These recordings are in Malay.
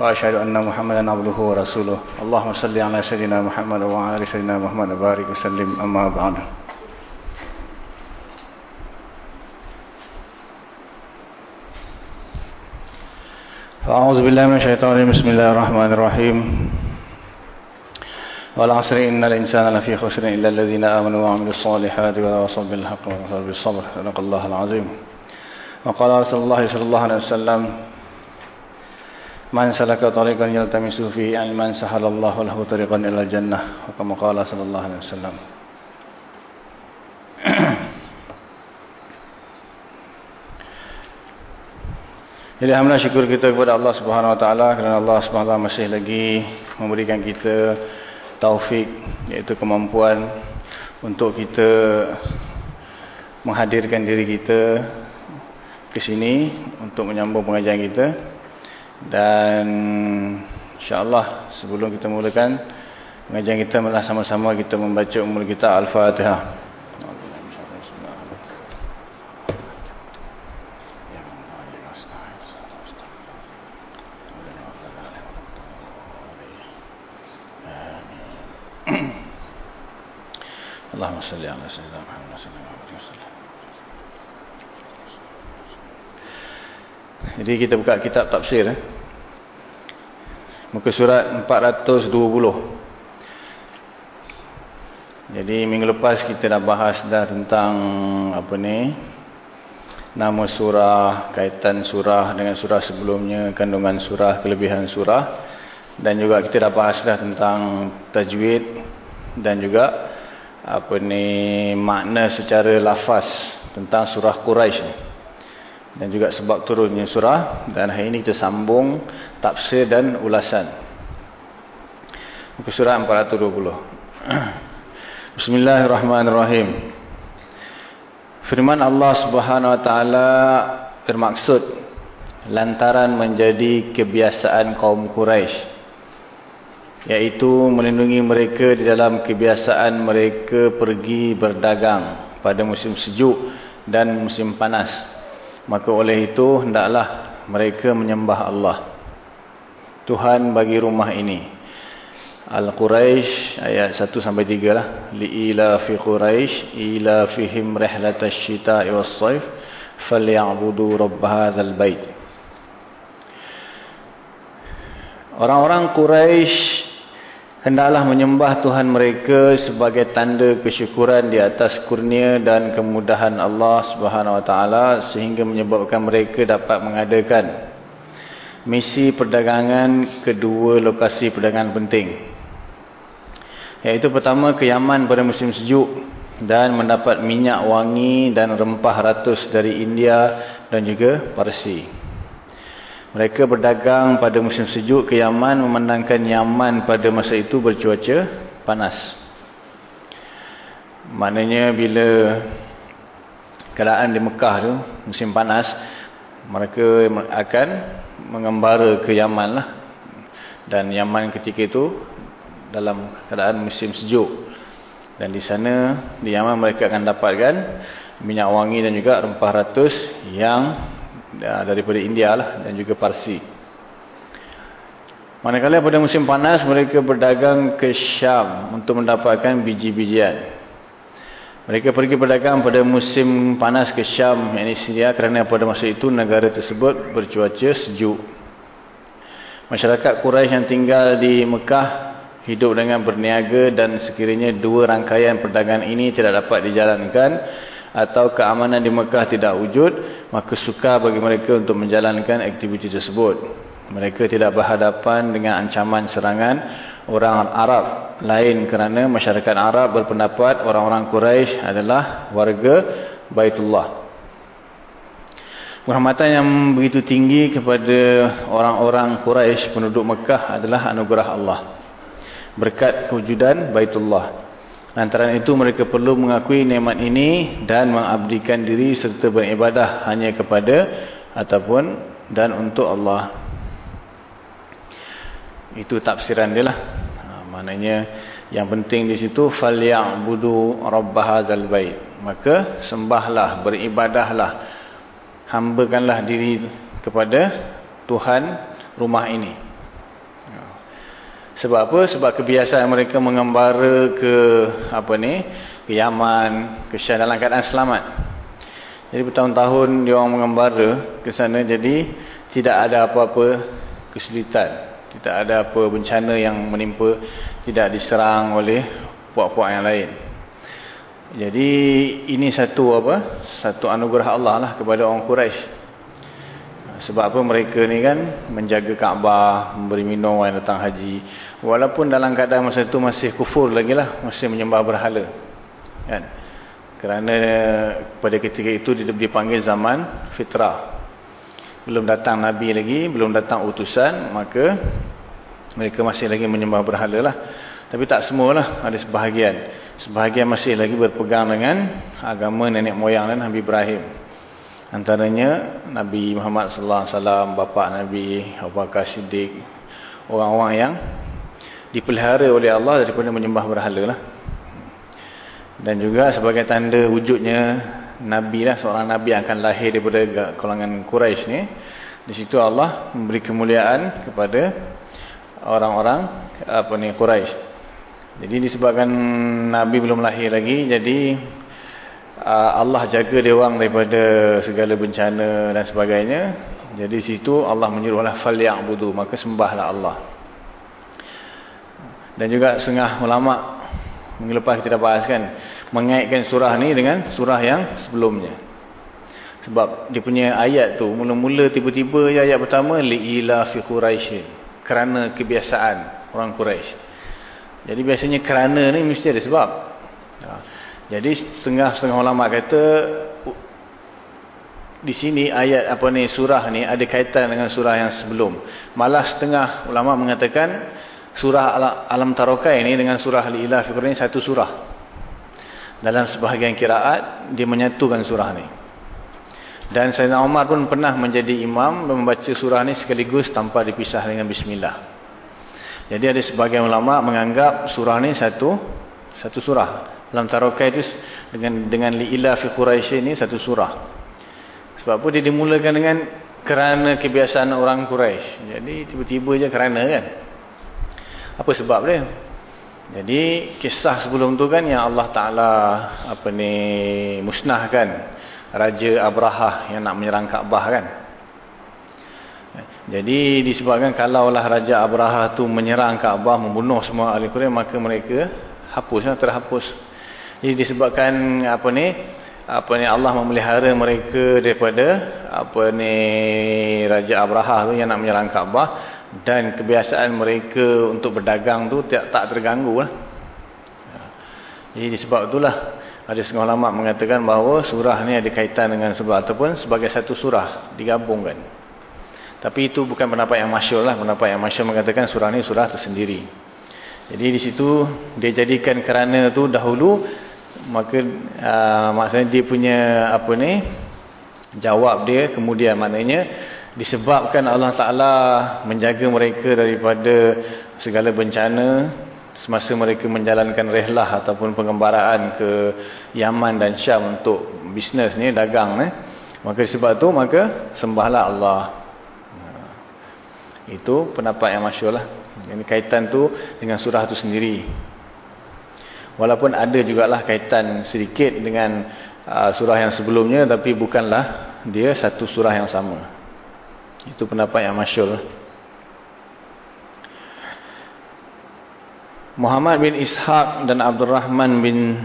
وأشهد أن محمدا عبده ورسوله. اللهم صل على سيدنا محمد وعلى سيدنا محمد. وبارك وسلم. أما بعد. فأعوذ بالله من الشيطان بسم الله الرحمن الرحيم. والعصر إن الإنسان لفي خسر إلا الذين آمنوا وعملوا الصالحات وتواصوا بالحق وتواصوا بالصبر. صدق الله العظيم. وقال رسول الله صلى الله عليه وسلم Man salaka tariqan yaltamisu fihi ilman sahalallahu lahu tariqan ila jannah wa kama qala sallallahu alaihi wasallam. Alhamdulillah syukur kita kepada Allah Subhanahu wa taala kerana Allah Subhanahu wa taala masih lagi memberikan kita taufik iaitu kemampuan untuk kita menghadirkan diri kita ke sini untuk menyambung pengajian kita dan insya-Allah sebelum kita mulakan pengajian kita malah sama-sama kita membaca umul kita Al-Fatihah. Allahumma salli ala sayyidina sallallahu alaihi wasallam. Jadi kita buka kitab tafsir eh. Muka surat 420. Jadi minggu lepas kita dah bahas dah tentang apa ni? Nama surah, kaitan surah dengan surah sebelumnya, kandungan surah, kelebihan surah dan juga kita dah bahas dah tentang tajwid dan juga apa ni makna secara lafaz tentang surah Quraisy ni dan juga sebab turunnya surah dan hari ini kita sambung tafsir dan ulasan. Muka surah 420 Bismillahirrahmanirrahim. Firman Allah Subhanahu wa taala bermaksud lantaran menjadi kebiasaan kaum Quraisy yaitu melindungi mereka di dalam kebiasaan mereka pergi berdagang pada musim sejuk dan musim panas maka oleh itu hendaklah mereka menyembah Allah Tuhan bagi rumah ini. Al-Quraisy ayat 1 sampai 3 lah. Liila fi Quraisy ila fihim rihlatash shita'i was-sayf falyabudu rabb hadzal bait Orang-orang Quraisy hendaklah menyembah Tuhan mereka sebagai tanda kesyukuran di atas kurnia dan kemudahan Allah Subhanahu Taala sehingga menyebabkan mereka dapat mengadakan misi perdagangan kedua lokasi perdagangan penting. Iaitu pertama ke Yaman pada musim sejuk dan mendapat minyak wangi dan rempah ratus dari India dan juga Parsi. Mereka berdagang pada musim sejuk ke Yaman memandangkan Yaman pada masa itu bercuaca panas. Maknanya bila keadaan di Mekah tu musim panas mereka akan mengembara ke Yaman lah. Dan Yaman ketika itu dalam keadaan musim sejuk. Dan di sana di Yaman mereka akan dapatkan minyak wangi dan juga rempah ratus yang daripada India lah dan juga Parsi. Manakala pada musim panas mereka berdagang ke Syam untuk mendapatkan biji-bijian. Mereka pergi berdagang pada musim panas ke Syam, yakni Syria kerana pada masa itu negara tersebut bercuaca sejuk. Masyarakat Quraisy yang tinggal di Mekah hidup dengan berniaga dan sekiranya dua rangkaian perdagangan ini tidak dapat dijalankan, atau keamanan di Mekah tidak wujud, maka sukar bagi mereka untuk menjalankan aktiviti tersebut. Mereka tidak berhadapan dengan ancaman serangan orang Arab lain kerana masyarakat Arab berpendapat orang-orang Quraisy adalah warga Baitullah. Kehormatan yang begitu tinggi kepada orang-orang Quraisy penduduk Mekah adalah anugerah Allah. Berkat kewujudan Baitullah. Antara itu mereka perlu mengakui nikmat ini dan mengabdikan diri serta beribadah hanya kepada ataupun dan untuk Allah. Itu tafsiran dia lah. Ha, maknanya yang penting di situ falyabudu rabb hadzal bait. Maka sembahlah, beribadahlah, hambakanlah diri kepada Tuhan rumah ini. Sebab apa? Sebab kebiasaan mereka mengembara ke apa ni? Ke Yaman, ke Syam dalam keadaan selamat. Jadi bertahun-tahun dia orang mengembara ke sana jadi tidak ada apa-apa kesulitan. Tidak ada apa bencana yang menimpa, tidak diserang oleh puak-puak yang lain. Jadi ini satu apa? Satu anugerah Allah lah kepada orang Quraisy. Sebab apa mereka ni kan menjaga Kaabah, memberi minum orang datang haji. Walaupun dalam keadaan masa itu masih kufur lagi lah, masih menyembah berhala. Kan? Kerana pada ketika itu dipanggil zaman fitrah. Belum datang Nabi lagi, belum datang utusan, maka mereka masih lagi menyembah berhala lah. Tapi tak semualah, ada sebahagian. Sebahagian masih lagi berpegang dengan agama nenek moyang dan Nabi Ibrahim. Antaranya Nabi Muhammad sallallahu alaihi wasallam, bapa Nabi Abu Bakar Siddiq, orang-orang yang dipelihara oleh Allah daripada menyembah berhala lah. Dan juga sebagai tanda wujudnya Nabi lah, seorang Nabi yang akan lahir daripada kalangan Quraisy ni. Di situ Allah memberi kemuliaan kepada orang-orang apa ni Quraisy. Jadi disebabkan Nabi belum lahir lagi, jadi Ah, Allah jaga dia orang daripada segala bencana dan sebagainya. Jadi situ Allah menyuruhlah falya'budu, maka sembahlah Allah. Dan juga setengah ulama lepas kita dah bahas kan, mengaitkan surah ni dengan surah yang sebelumnya. Sebab dia punya ayat tu mula-mula tiba-tiba ayat pertama liila fi quraisy kerana kebiasaan orang Quraisy. Jadi biasanya kerana ni mesti ada sebab. Ha. Jadi setengah-setengah ulama kata di sini ayat apa ni surah ni ada kaitan dengan surah yang sebelum. Malah setengah ulama mengatakan surah Alam Tarokai ini dengan surah Al-Ilah Fikr ini satu surah. Dalam sebahagian kiraat dia menyatukan surah ni. Dan Sayyidina Umar pun pernah menjadi imam membaca surah ni sekaligus tanpa dipisah dengan bismillah. Jadi ada sebahagian ulama menganggap surah ni satu satu surah. Dalam tarokai itu dengan dengan li'ila fi Quraisy ini satu surah. Sebab apa dia dimulakan dengan kerana kebiasaan orang Quraisy. Jadi tiba-tiba je kerana kan. Apa sebab dia? Jadi kisah sebelum tu kan yang Allah Taala apa ni musnahkan Raja Abraha yang nak menyerang Kaabah kan. Jadi disebabkan kalaulah Raja Abraha tu menyerang Kaabah membunuh semua ahli Quraisy maka mereka hapuslah terhapus jadi disebabkan apa ni apa ni Allah memelihara mereka daripada apa ni Raja Abraha tu yang nak menyerang Kaabah dan kebiasaan mereka untuk berdagang tu tak, tak terganggu lah. Jadi disebab itulah ada setengah ulama mengatakan bahawa surah ni ada kaitan dengan sebab ataupun sebagai satu surah digabungkan. Tapi itu bukan pendapat yang masyhur lah. Pendapat yang masyhur mengatakan surah ni surah tersendiri. Jadi di situ dia jadikan kerana tu dahulu maka uh, maksudnya dia punya apa ni jawab dia kemudian maknanya disebabkan Allah Taala menjaga mereka daripada segala bencana semasa mereka menjalankan rehlah ataupun pengembaraan ke Yaman dan Syam untuk bisnes ni dagang ni maka sebab tu maka sembahlah Allah. Itu pendapat yang masyhurlah ini kaitan tu dengan surah tu sendiri. Walaupun ada jugalah kaitan sedikit dengan uh, surah yang sebelumnya tapi bukanlah dia satu surah yang sama. Itu pendapat yang masyhur. Muhammad bin Ishaq dan Abdul Rahman bin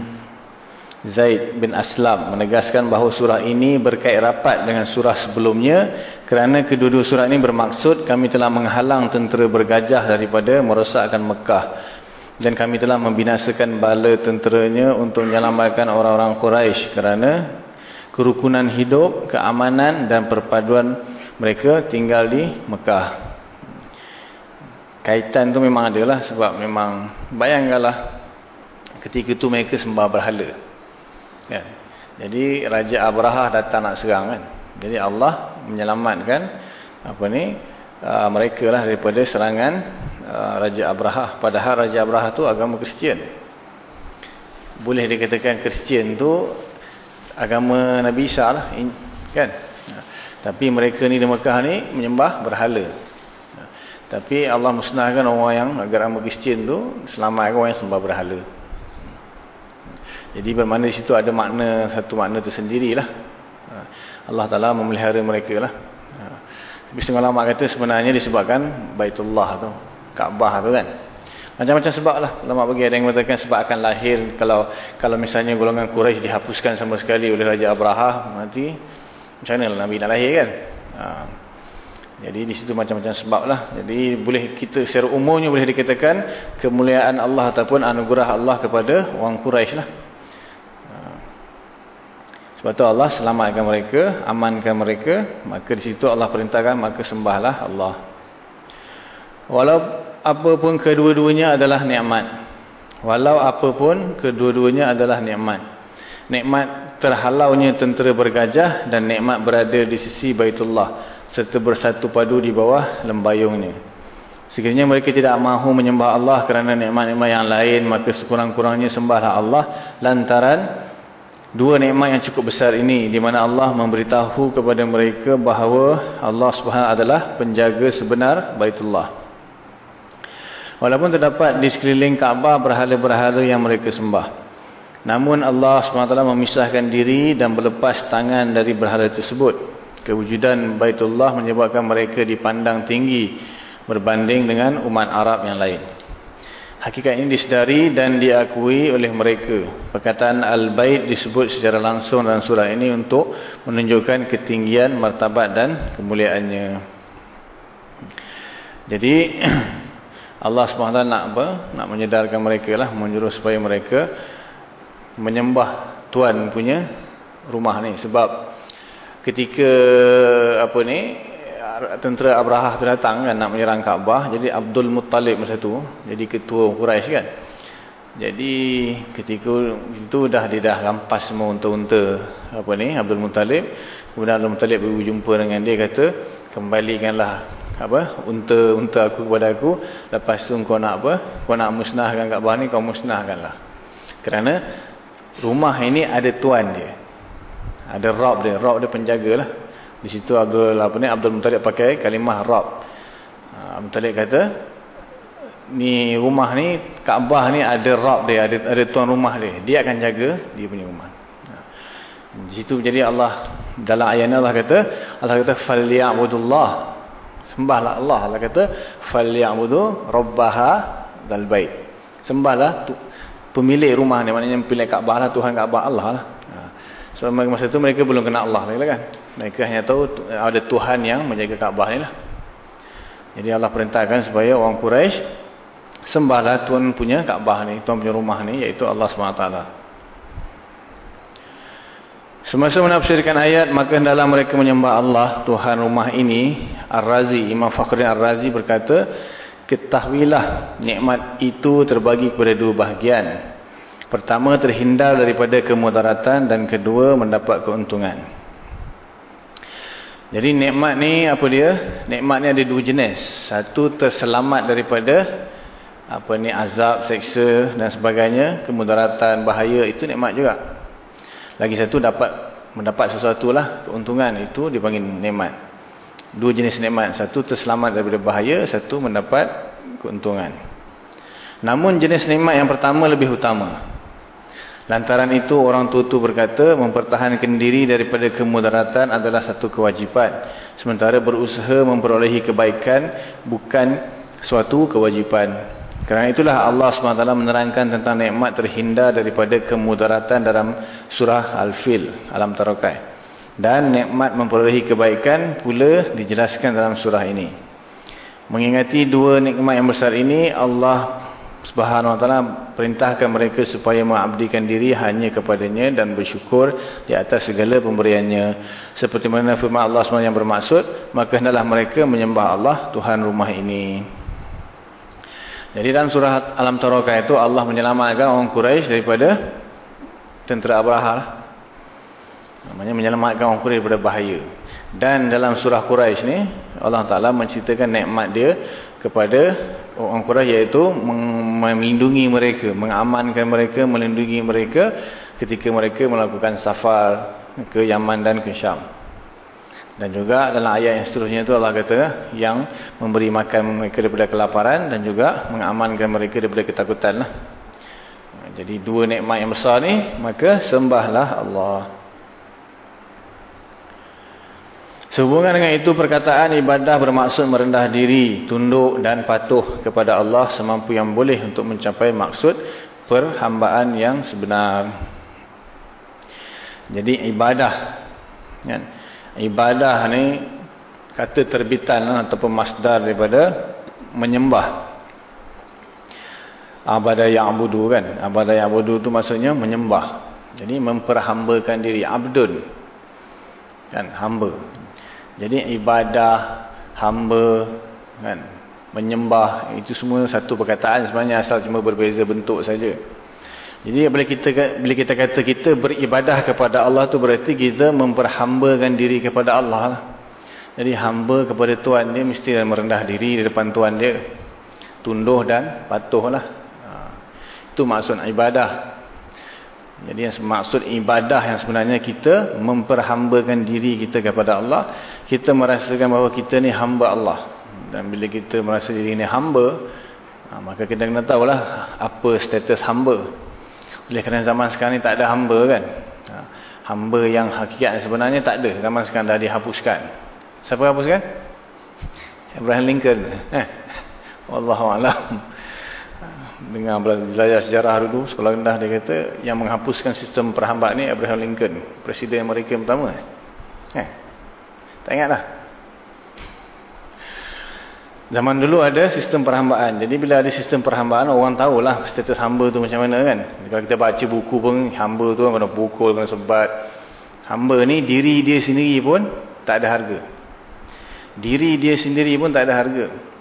Zaid bin Aslam menegaskan bahawa surah ini berkait rapat dengan surah sebelumnya kerana kedua-dua surah ini bermaksud kami telah menghalang tentera bergajah daripada merosakkan Mekah dan kami telah membinasakan bala tenteranya untuk menyelamatkan orang-orang Quraisy kerana kerukunan hidup, keamanan dan perpaduan mereka tinggal di Mekah. Kaitan tu memang adalah sebab memang bayangkanlah ketika itu mereka sembah berhala. Kan? Jadi Raja Abraha datang nak serang kan. Jadi Allah menyelamatkan apa ni uh, mereka lah daripada serangan uh, Raja Abraha. Padahal Raja Abraha tu agama Kristian. Boleh dikatakan Kristian tu agama Nabi Isa lah. Kan? Tapi mereka ni di Mekah ni menyembah berhala. Tapi Allah musnahkan orang yang agama Kristian tu selamatkan orang yang sembah berhala. Jadi bermakna di situ ada makna satu makna tersendirilah. Allah Taala memelihara mereka lah. Tapi setengah lama kata sebenarnya disebabkan Baitullah tu, Kaabah tu kan. Macam-macam sebab lah. Lama bagi ada yang mengatakan sebab akan lahir kalau kalau misalnya golongan Quraisy dihapuskan sama sekali oleh Raja Abraha mati macam mana Nabi nak lahir kan? Ha. Jadi di situ macam-macam sebab lah. Jadi boleh kita secara umumnya boleh dikatakan kemuliaan Allah ataupun anugerah Allah kepada orang Quraisy lah. Ha. Sebab tu Allah selamatkan mereka, amankan mereka, maka di situ Allah perintahkan maka sembahlah Allah. Walau apapun kedua-duanya adalah nikmat. Walau apapun kedua-duanya adalah nikmat. Nikmat terhalaunya tentera bergajah dan nikmat berada di sisi Baitullah serta bersatu padu di bawah lembayungnya. Sekiranya mereka tidak mahu menyembah Allah kerana nikmat-nikmat yang lain, maka sekurang-kurangnya sembahlah Allah lantaran dua nikmat yang cukup besar ini di mana Allah memberitahu kepada mereka bahawa Allah Subhanahu adalah penjaga sebenar Baitullah. Walaupun terdapat di sekeliling Kaabah berhala-berhala yang mereka sembah. Namun Allah SWT memisahkan diri dan berlepas tangan dari berhala tersebut. Kewujudan Baitullah menyebabkan mereka dipandang tinggi berbanding dengan umat Arab yang lain. Hakikat ini disedari dan diakui oleh mereka. Perkataan Al-Bait disebut secara langsung dalam surah ini untuk menunjukkan ketinggian, martabat dan kemuliaannya. Jadi Allah SWT nak apa? Nak menyedarkan mereka lah, menyuruh supaya mereka menyembah tuan punya rumah ni. Sebab ketika apa ni tentera Abraha tu datang kan nak menyerang Kaabah jadi Abdul Muttalib masa tu jadi ketua Quraisy kan. Jadi ketika itu dah dia dah rampas semua unta-unta apa ni Abdul Muttalib. Kemudian Abdul Muttalib berjumpa dengan dia kata kembalikanlah apa unta-unta aku kepada aku. Lepas tu kau nak apa kau nak musnahkan Kaabah ni kau musnahkanlah. Kerana rumah ini ada tuan dia. Ada Rab dia, Rab dia penjaga lah. Di situ Abdul apa ni Abdul Muttalib pakai kalimah Rab. Ha, Abdul Muttalib kata ni rumah ni Kaabah ni ada Rab dia, ada ada tuan rumah dia. Dia akan jaga dia punya rumah. Ha. Di situ jadi Allah dalam ayat Allah kata Allah kata falyabudullah sembahlah Allah Allah kata falyabudu rabbaha dal bait sembahlah pemilik rumah ni maknanya pemilik Kaabah lah Tuhan Kaabah Allah lah. Ha. sebab so, masa tu mereka belum kenal Allah lagi lah kan. Mereka hanya tahu ada Tuhan yang menjaga Kaabah ni lah. Jadi Allah perintahkan supaya orang Quraisy sembahlah Tuhan punya Kaabah ni Tuhan punya rumah ni iaitu Allah SWT semasa menafsirkan ayat maka dalam mereka menyembah Allah Tuhan rumah ini Ar-Razi Imam Fakhrin Ar-Razi berkata Ketahuilah nikmat itu terbagi kepada dua bahagian. Pertama terhindar daripada kemudaratan dan kedua mendapat keuntungan. Jadi nikmat ni apa dia? Nikmat ni ada dua jenis. Satu terselamat daripada apa ni azab, seksa dan sebagainya, kemudaratan, bahaya itu nikmat juga. Lagi satu dapat mendapat sesuatu lah keuntungan itu dipanggil nikmat. Dua jenis nikmat. Satu terselamat daripada bahaya. Satu mendapat keuntungan. Namun jenis nikmat yang pertama lebih utama. Lantaran itu orang tua-tua berkata mempertahankan diri daripada kemudaratan adalah satu kewajipan. Sementara berusaha memperolehi kebaikan bukan suatu kewajipan. Kerana itulah Allah SWT menerangkan tentang nikmat terhindar daripada kemudaratan dalam surah Al-Fil, Alam Tarokai. Dan nikmat memperolehi kebaikan pula dijelaskan dalam surah ini. Mengingati dua nikmat yang besar ini, Allah Subhanahu Wa Taala perintahkan mereka supaya mengabdikan diri hanya kepadanya dan bersyukur di atas segala pemberiannya. Seperti mana firman Allah SWT yang bermaksud, maka hendaklah mereka menyembah Allah Tuhan rumah ini. Jadi dalam surah Alam Taraka itu Allah menyelamatkan orang Quraisy daripada tentera Abraha. Namanya menyelamatkan orang Quraisy daripada bahaya. Dan dalam surah Quraisy ni Allah Taala menceritakan nikmat dia kepada orang Quraisy iaitu melindungi mereka, mengamankan mereka, melindungi mereka ketika mereka melakukan safar ke Yaman dan ke Syam. Dan juga dalam ayat yang seterusnya itu Allah kata yang memberi makan mereka daripada kelaparan dan juga mengamankan mereka daripada ketakutan. Lah. Jadi dua nikmat yang besar ni maka sembahlah Allah. Sehubungan dengan itu perkataan ibadah bermaksud merendah diri, tunduk dan patuh kepada Allah semampu yang boleh untuk mencapai maksud perhambaan yang sebenar. Jadi ibadah kan? ibadah ni kata terbitan lah, ataupun masdar daripada menyembah abadah yang abudu kan abadah yang abudu tu maksudnya menyembah jadi memperhambakan diri abdun kan hamba jadi ibadah hamba kan menyembah itu semua satu perkataan sebenarnya asal cuma berbeza bentuk saja jadi bila kita bila kita kata kita beribadah kepada Allah tu berarti kita memperhambakan diri kepada Allah lah. Jadi hamba kepada Tuhan dia mesti merendah diri di depan Tuhan dia. Tunduh dan patuh lah. Ha. Itu maksud ibadah. Jadi yang maksud ibadah yang sebenarnya kita memperhambakan diri kita kepada Allah. Kita merasakan bahawa kita ni hamba Allah. Dan bila kita merasa diri ni hamba, ha, maka kita kena tahulah apa status hamba. Oleh kerana zaman sekarang ni tak ada hamba kan. Ha, hamba yang hakikat sebenarnya tak ada. Zaman sekarang dah dihapuskan. Siapa hapuskan? Abraham Lincoln. Eh. Wallahualam. Dengan belajar sejarah dulu, sekolah rendah dia kata, yang menghapuskan sistem perhambaan ni Abraham Lincoln. Presiden Amerika pertama. Eh. Tak ingat lah. Zaman dulu ada sistem perhambaan. Jadi bila ada sistem perhambaan, orang tahulah status hamba tu macam mana kan. Kalau kita baca buku pun, hamba tu kan kena pukul, kena sebat. Hamba ni diri dia sendiri pun tak ada harga. Diri dia sendiri pun tak ada harga.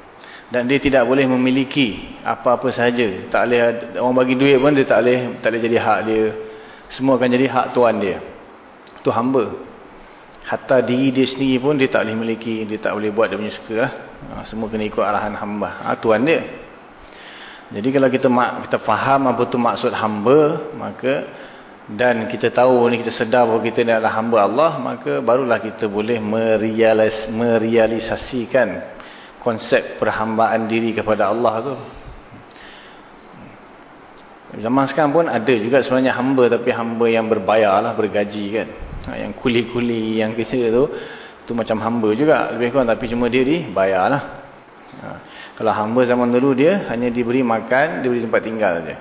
Dan dia tidak boleh memiliki apa-apa sahaja. Tak boleh, orang bagi duit pun dia tak boleh, tak boleh jadi hak dia. Semua akan jadi hak tuan dia. Itu hamba. Hatta diri dia sendiri pun dia tak boleh miliki, dia tak boleh buat dia punya suka lah. Ha, semua kena ikut arahan hamba. Ha, tuan dia. Jadi kalau kita kita faham apa tu maksud hamba, maka dan kita tahu ni kita sedar bahawa kita ni adalah hamba Allah, maka barulah kita boleh merealis, merealisasikan konsep perhambaan diri kepada Allah tu. Zaman sekarang pun ada juga sebenarnya hamba tapi hamba yang berbayar lah, bergaji kan. Ha, yang kuli-kuli yang kecil tu tu macam hamba juga lebih kurang tapi cuma dia dibayarlah ha, kalau hamba zaman dulu dia hanya diberi makan diberi tempat tinggal saja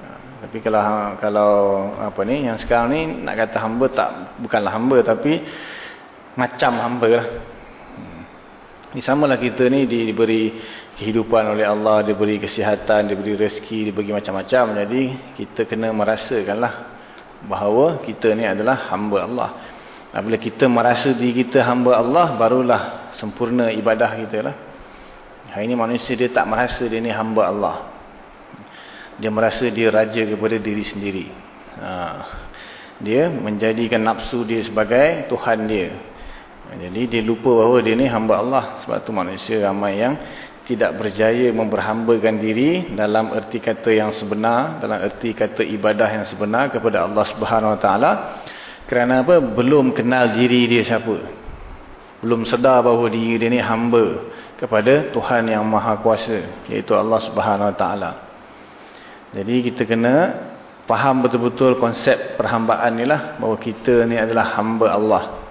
ha, tapi kalau kalau apa ni yang sekarang ni nak kata hamba tak bukanlah hamba tapi macam hamba lah ini samalah kita ni diberi kehidupan oleh Allah, diberi kesihatan, diberi rezeki, diberi macam-macam. Jadi kita kena merasakanlah bahawa kita ni adalah hamba Allah. Apabila kita merasa diri kita hamba Allah, barulah sempurna ibadah kita lah. Hari ini manusia dia tak merasa dia ni hamba Allah. Dia merasa dia raja kepada diri sendiri. Ha. Dia menjadikan nafsu dia sebagai Tuhan dia. Jadi dia lupa bahawa dia ni hamba Allah. Sebab tu manusia ramai yang tidak berjaya memperhambakan diri dalam erti kata yang sebenar, dalam erti kata ibadah yang sebenar kepada Allah Subhanahu Wa Taala. Kerana apa? Belum kenal diri dia siapa. Belum sedar bahawa diri dia ni hamba kepada Tuhan yang Maha Kuasa, iaitu Allah Subhanahu Wa Taala. Jadi kita kena faham betul-betul konsep perhambaan ni lah bahawa kita ni adalah hamba Allah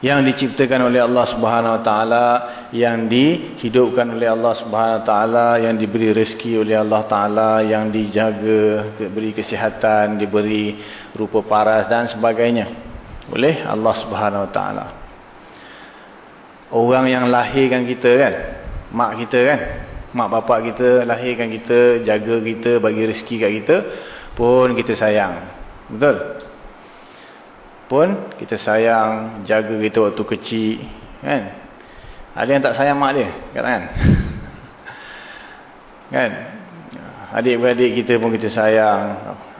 yang diciptakan oleh Allah Subhanahu Wa Taala, yang dihidupkan oleh Allah Subhanahu Wa Taala, yang diberi rezeki oleh Allah Taala, yang dijaga, diberi kesihatan, diberi rupa paras dan sebagainya oleh Allah Subhanahu Wa Taala. Orang yang lahirkan kita kan, mak kita kan, mak bapak kita lahirkan kita, jaga kita, bagi rezeki kat kita, pun kita sayang. Betul? Pun kita sayang, jaga kita waktu kecil, kan? Ada yang tak sayang mak dia, kan? Kan? Adik-beradik kita pun kita sayang.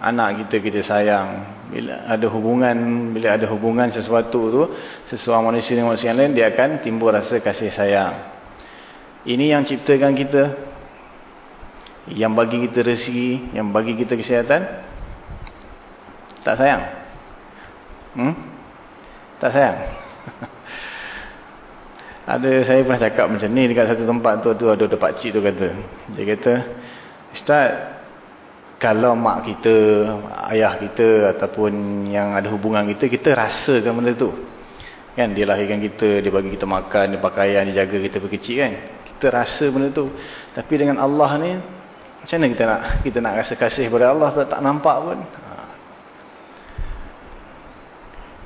Anak kita kita sayang. Bila ada hubungan, bila ada hubungan sesuatu tu, sesuatu manusia dengan manusia lain, dia akan timbul rasa kasih sayang. Ini yang ciptakan kita. Yang bagi kita rezeki, yang bagi kita kesihatan. Tak sayang? Hmm? Tak sayang? ada saya pernah cakap macam ni dekat satu tempat tu, tu ada, ada pakcik tu kata. Dia kata, Ustaz, kalau mak kita, ayah kita ataupun yang ada hubungan kita, kita rasakan benda tu. Kan dia lahirkan kita, dia bagi kita makan, dia pakaian, dia jaga kita berkecil kan. Kita rasa benda tu. Tapi dengan Allah ni, macam mana kita nak kita nak rasa kasih kepada Allah tak, tak nampak pun. Ha.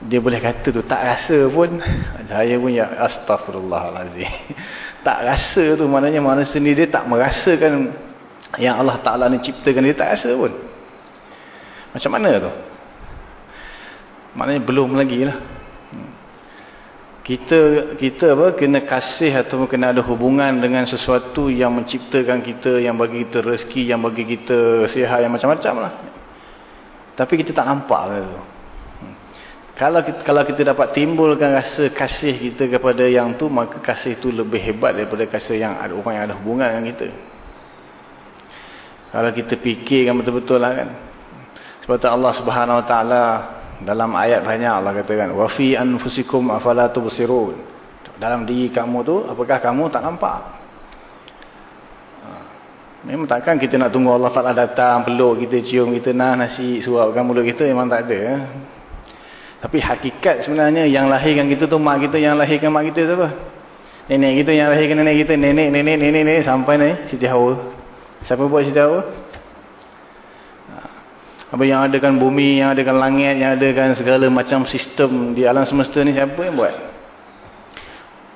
Dia boleh kata tu tak rasa pun. Saya pun ya astagfirullahalazim. Tak rasa tu maknanya manusia sendiri dia tak merasakan yang Allah Ta'ala ni ciptakan dia tak rasa pun. Macam mana tu? Maknanya belum lagi lah. Kita kita apa kena kasih atau kena ada hubungan dengan sesuatu yang menciptakan kita yang bagi kita rezeki yang bagi kita sihat yang macam-macam lah. Tapi kita tak nampak lah tu kalau kita, kalau kita dapat timbulkan rasa kasih kita kepada yang tu maka kasih tu lebih hebat daripada kasih yang ada orang yang ada hubungan dengan kita kalau kita fikirkan betul-betul lah kan. Sebab tu Allah Subhanahu Wa Taala dalam ayat banyak Allah katakan wa fi anfusikum afala tubsirun. Dalam diri kamu tu apakah kamu tak nampak? Ha. Memang takkan kita nak tunggu Allah Taala datang peluk kita cium kita nah nasi suapkan mulut kita memang tak ada. Eh? Tapi hakikat sebenarnya yang lahirkan kita tu mak kita yang lahirkan mak kita tu apa? Nenek kita yang lahirkan nenek kita, nenek nenek nenek nenek sampai ni Siti Hawa. Siapa buat cerita apa? Apa yang adakan bumi, yang adakan langit, yang adakan segala macam sistem di alam semesta ni siapa yang buat?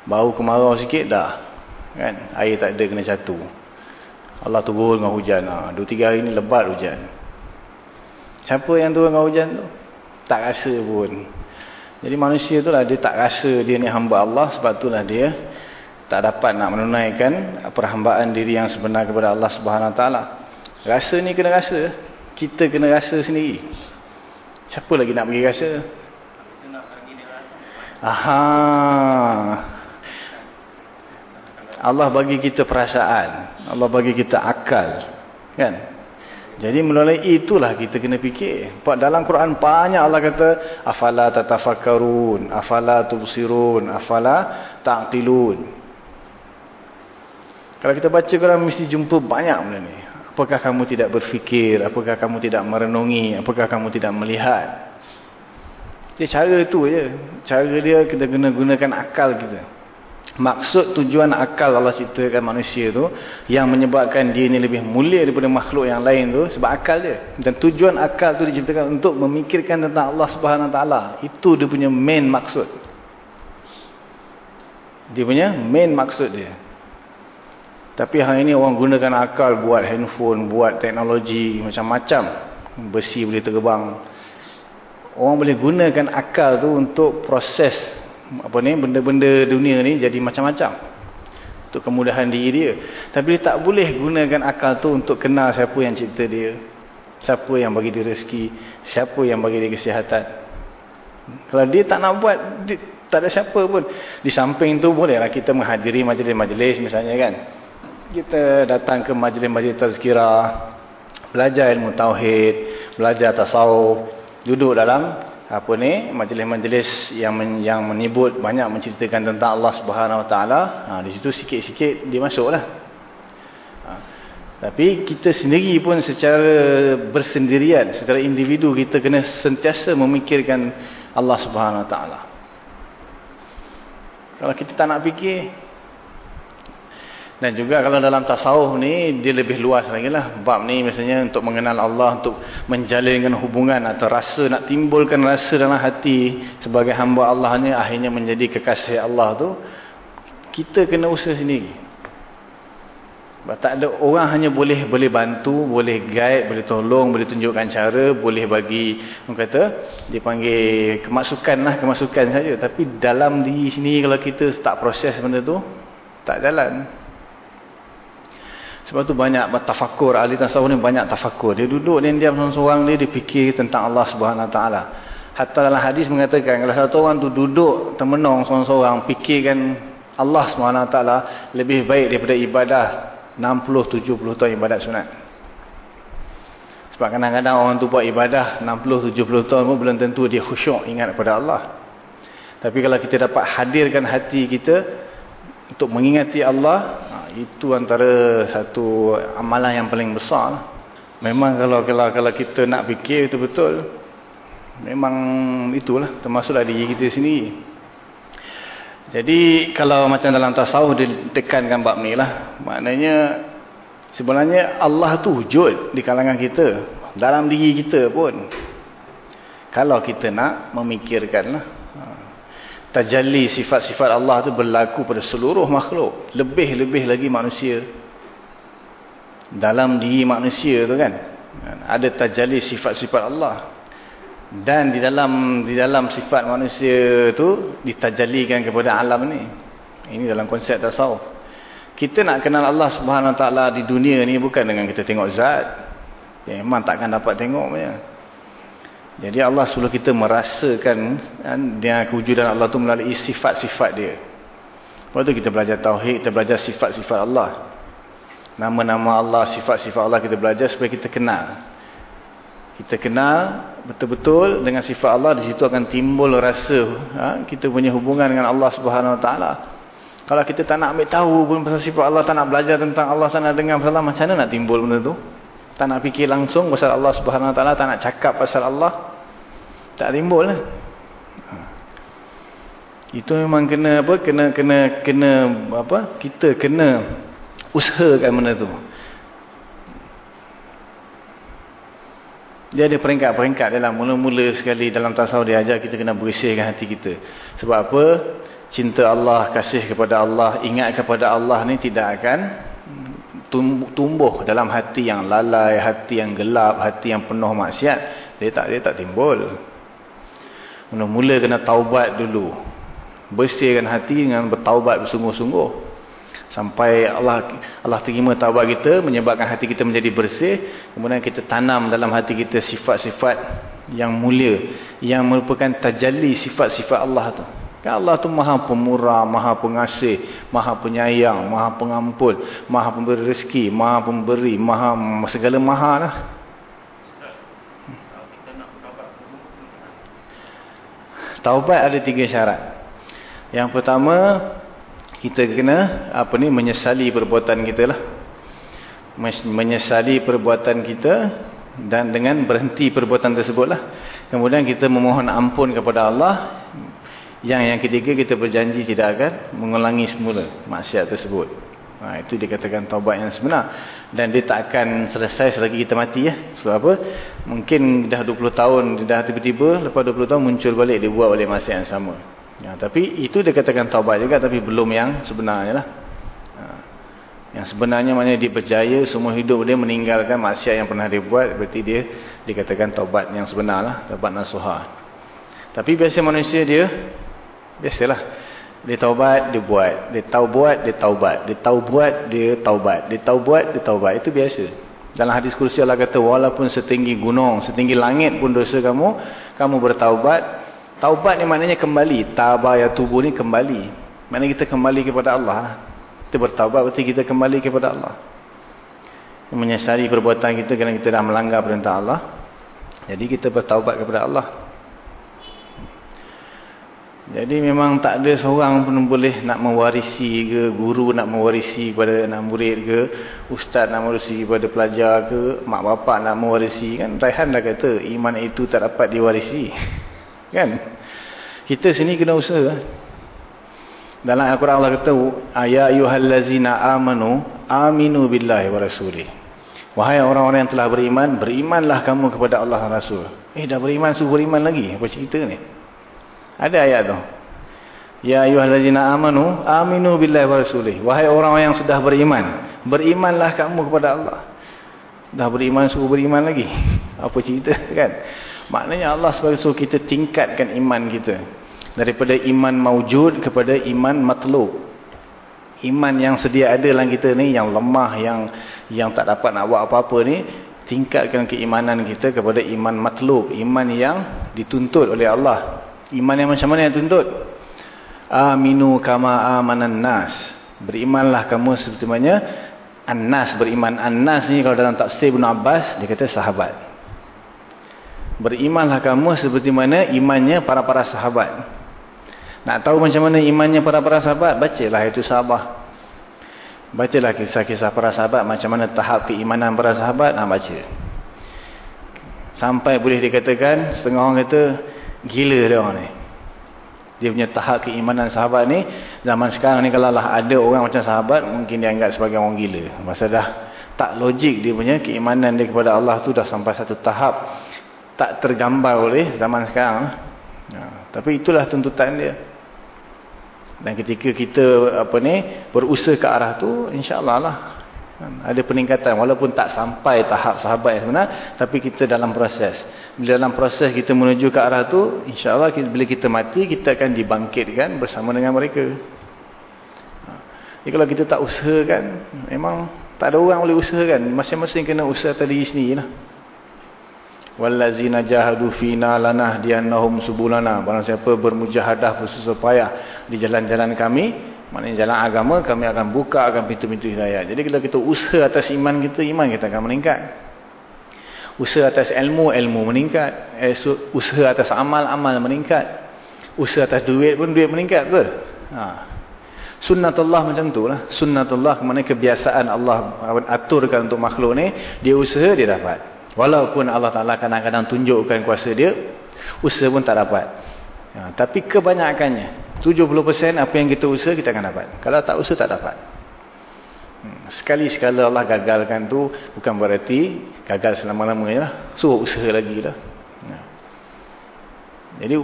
Bau kemarau sikit dah. Kan? Air tak ada kena satu. Allah turun dengan hujan. Ha, dua tiga hari ni lebat hujan. Siapa yang turun dengan hujan tu? Tak rasa pun. Jadi manusia tu lah dia tak rasa dia ni hamba Allah sebab itulah dia tak dapat nak menunaikan perhambaan diri yang sebenar kepada Allah Subhanahu taala. Rasa ni kena rasa. Kita kena rasa sendiri. Siapa lagi nak bagi rasa? Aha. Allah bagi kita perasaan. Allah bagi kita akal. Kan? Jadi melalui itulah kita kena fikir. Dalam Quran banyak Allah kata afala tatafakkarun, afala tubsirun, afala taqilun. Kalau kita baca Quran mesti jumpa banyak benda ni. Apakah kamu tidak berfikir? Apakah kamu tidak merenungi? Apakah kamu tidak melihat? Dia cara tu je. Cara dia kita kena gunakan akal kita. Maksud tujuan akal Allah ciptakan manusia tu yang menyebabkan dia ni lebih mulia daripada makhluk yang lain tu sebab akal dia. Dan tujuan akal tu diciptakan untuk memikirkan tentang Allah Subhanahu taala. Itu dia punya main maksud. Dia punya main maksud dia. Tapi hari ini orang gunakan akal buat handphone, buat teknologi macam-macam. Besi boleh terbang. Orang boleh gunakan akal tu untuk proses apa ni benda-benda dunia ni jadi macam-macam. Untuk kemudahan diri dia. Tapi dia tak boleh gunakan akal tu untuk kenal siapa yang cipta dia. Siapa yang bagi dia rezeki. Siapa yang bagi dia kesihatan. Kalau dia tak nak buat, dia, tak ada siapa pun. Di samping tu bolehlah kita menghadiri majlis-majlis misalnya kan kita datang ke majlis-majlis tazkirah, belajar ilmu tauhid, belajar tasawuf, duduk dalam apa ni majlis-majlis yang men, yang menyebut banyak menceritakan tentang Allah Subhanahu Wa Taala. Ha di situ sikit-sikit dia masuklah. Ha, tapi kita sendiri pun secara bersendirian, secara individu kita kena sentiasa memikirkan Allah Subhanahu Wa Taala. Kalau kita tak nak fikir, dan juga kalau dalam tasawuf ni dia lebih luas lagi lah. Bab ni misalnya untuk mengenal Allah, untuk menjalinkan hubungan atau rasa, nak timbulkan rasa dalam hati sebagai hamba Allah ni akhirnya menjadi kekasih Allah tu. Kita kena usaha sendiri. Tak ada orang hanya boleh boleh bantu, boleh guide, boleh tolong, boleh tunjukkan cara, boleh bagi, orang kata, dipanggil kemasukan lah, kemasukan saja. Tapi dalam diri sini kalau kita tak proses benda tu, tak jalan. Sebab tu banyak tafakur. Ahli tasawuf ni banyak tafakur. Dia duduk dia diam seorang dia, fikir tentang Allah Subhanahu Taala. Hatta dalam hadis mengatakan kalau satu orang tu duduk termenung seorang-seorang fikirkan Allah Subhanahu Taala lebih baik daripada ibadah 60 70 tahun ibadat sunat. Sebab kadang-kadang orang tu buat ibadah 60 70 tahun pun belum tentu dia khusyuk ingat kepada Allah. Tapi kalau kita dapat hadirkan hati kita untuk mengingati Allah, itu antara satu amalan yang paling besar. Memang kalau kalau kalau kita nak fikir betul-betul memang itulah termasuklah diri kita sendiri. Jadi kalau macam dalam tasawuf ditekankan bab ni lah. Maknanya sebenarnya Allah tu wujud di kalangan kita. Dalam diri kita pun. Kalau kita nak memikirkan lah tajalli sifat-sifat Allah tu berlaku pada seluruh makhluk. Lebih-lebih lagi manusia. Dalam diri manusia tu kan. Ada tajalli sifat-sifat Allah. Dan di dalam di dalam sifat manusia tu ditajallikan kepada alam ni. Ini dalam konsep tasawuf. Kita nak kenal Allah Subhanahu taala di dunia ni bukan dengan kita tengok zat. Memang takkan dapat tengok punya jadi Allah suruh kita merasakan kan, dia kewujudan Allah tu melalui sifat-sifat dia. Lepas tu kita belajar tauhid, kita belajar sifat-sifat Allah. Nama-nama Allah, sifat-sifat Allah kita belajar supaya kita kenal. Kita kenal betul-betul dengan sifat Allah, di situ akan timbul rasa ha, kita punya hubungan dengan Allah Subhanahu Taala. Kalau kita tak nak ambil tahu pun pasal sifat Allah, tak nak belajar tentang Allah, tak nak dengar pasal Allah, macam mana nak timbul benda tu? Tak nak fikir langsung pasal Allah Subhanahu Wa Taala, tak nak cakap pasal Allah, tak timbul lah. Itu memang kena apa? Kena kena kena apa? Kita kena usahakan benda tu. Dia ada peringkat-peringkat dalam mula-mula sekali dalam tasawuf dia ajar kita kena bersihkan hati kita. Sebab apa? Cinta Allah, kasih kepada Allah, ingat kepada Allah ni tidak akan tumbuh dalam hati yang lalai, hati yang gelap, hati yang penuh maksiat, dia tak dia tak timbul. Mula-mula kena taubat dulu. Bersihkan hati dengan bertaubat bersungguh-sungguh. Sampai Allah Allah terima taubat kita, menyebabkan hati kita menjadi bersih, kemudian kita tanam dalam hati kita sifat-sifat yang mulia, yang merupakan tajalli sifat-sifat Allah tu. Kan Allah tu maha pemurah, maha pengasih, maha penyayang, maha pengampun, maha pemberi rezeki, maha pemberi, maha segala maha lah. Taubat ada tiga syarat. Yang pertama, kita kena apa ni menyesali perbuatan kita lah. Menyesali perbuatan kita dan dengan berhenti perbuatan tersebut lah. Kemudian kita memohon ampun kepada Allah yang yang ketiga kita berjanji tidak akan mengulangi semula maksiat tersebut. Ha, itu dikatakan taubat yang sebenar. Dan dia tak akan selesai selagi kita mati ya. Sebab apa? Mungkin dah 20 tahun, dah tiba-tiba lepas 20 tahun muncul balik dia buat balik maksiat yang sama. Ya, tapi itu dikatakan taubat juga tapi belum yang sebenarnya lah. Ha, yang sebenarnya maknanya dia berjaya semua hidup dia meninggalkan maksiat yang pernah dia buat. Berarti dia dikatakan taubat yang sebenar lah. Taubat nasuhah. Tapi biasa manusia dia Biasalah. Dia taubat, dia buat. Dia tahu buat, dia taubat. Dia tahu buat, dia taubat. Dia tahu buat, dia taubat. Itu biasa. Dalam hadis kursi Allah kata, walaupun setinggi gunung, setinggi langit pun dosa kamu, kamu bertaubat. Taubat ni maknanya kembali. Tabah tubuh ni kembali. Maknanya kita kembali kepada Allah. Kita bertaubat, berarti kita kembali kepada Allah. Menyesali perbuatan kita kerana kita dah melanggar perintah Allah. Jadi kita bertaubat kepada Allah. Jadi memang tak ada seorang pun boleh nak mewarisi ke, guru nak mewarisi kepada anak murid ke, ustaz nak mewarisi kepada pelajar ke, mak bapak nak mewarisi kan. Raihan dah kata iman itu tak dapat diwarisi. Kan? Kita sini kena usaha. Dalam Al-Quran Allah kata, Ya ayuhallazina amanu, aminu billahi wa rasulih. Wahai orang-orang yang telah beriman, berimanlah kamu kepada Allah dan Rasul. Eh dah beriman, suruh beriman lagi. Apa cerita ni? Ada ayat tu. Ya ayyuhallazina amanu aminu billahi wa rasulih. Wahai orang-orang yang sudah beriman, berimanlah kamu kepada Allah. Dah beriman suruh beriman lagi. Apa cerita kan? Maknanya Allah sebagai suruh kita tingkatkan iman kita. Daripada iman maujud kepada iman matlub. Iman yang sedia ada dalam kita ni, yang lemah, yang yang tak dapat nak buat apa-apa ni, tingkatkan keimanan kita kepada iman matlub. Iman yang dituntut oleh Allah. Iman yang macam mana yang tuntut? Aminu kama amanan nas. Berimanlah kamu seperti mana An-Nas beriman. An-Nas ni kalau dalam tafsir Ibn Abbas, dia kata sahabat. Berimanlah kamu seperti mana imannya para-para sahabat. Nak tahu macam mana imannya para-para sahabat? Bacalah itu sahabat. Bacalah kisah-kisah para sahabat. Macam mana tahap keimanan para sahabat. Nak baca. Sampai boleh dikatakan, setengah orang kata, gila dia orang ni. Dia punya tahap keimanan sahabat ni, zaman sekarang ni kalau lah ada orang macam sahabat, mungkin dia anggap sebagai orang gila. Masa dah tak logik dia punya keimanan dia kepada Allah tu dah sampai satu tahap tak tergambar oleh zaman sekarang. Ya, tapi itulah tuntutan dia. Dan ketika kita apa ni berusaha ke arah tu, insya-Allah lah ada peningkatan walaupun tak sampai tahap sahabat yang sebenar tapi kita dalam proses. Bila dalam proses kita menuju ke arah tu insyaAllah bila kita mati kita akan dibangkitkan bersama dengan mereka. Ha. jadi kalau kita tak usahakan memang tak ada orang boleh usahakan. Masing-masing kena usaha tadi sendiri lah. Wallazina jahadu fina lanah diannahum subulana. Barang siapa bermujahadah bersusah payah di jalan-jalan kami Maknanya jalan agama kami akan buka akan pintu-pintu hidayah. Jadi kalau kita usaha atas iman kita, iman kita akan meningkat. Usaha atas ilmu, ilmu meningkat. Eh, usaha atas amal, amal meningkat. Usaha atas duit pun duit meningkat ke? Ha. Sunnatullah macam tu lah. Sunnatullah kemana kebiasaan Allah aturkan untuk makhluk ni, dia usaha dia dapat. Walaupun Allah Ta'ala kadang-kadang tunjukkan kuasa dia, usaha pun tak dapat. Ha. Tapi kebanyakannya, 70% apa yang kita usaha kita akan dapat. Kalau tak usaha tak dapat. Hmm, sekali-sekala Allah gagalkan tu bukan berarti gagal selama-lamanya. So usaha lagi lah. Jadi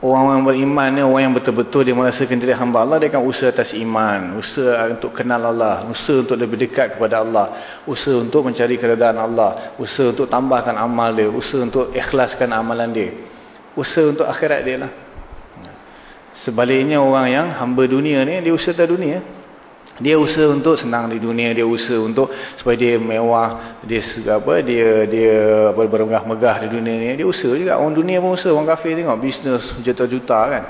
orang-orang beriman ni orang yang betul-betul dia merasakan diri hamba Allah dia akan usaha atas iman, usaha untuk kenal Allah, usaha untuk lebih dekat kepada Allah, usaha untuk mencari keredaan Allah, usaha untuk tambahkan amal dia, usaha untuk ikhlaskan amalan dia. Usaha untuk akhirat dia lah. Sebaliknya orang yang hamba dunia ni dia usaha dunia. Dia usaha untuk senang di dunia, dia usaha untuk supaya dia mewah, dia apa dia dia apa bermegah-megah di dunia ni. Dia usaha juga orang dunia pun usaha, orang kafir tengok bisnes juta-juta kan.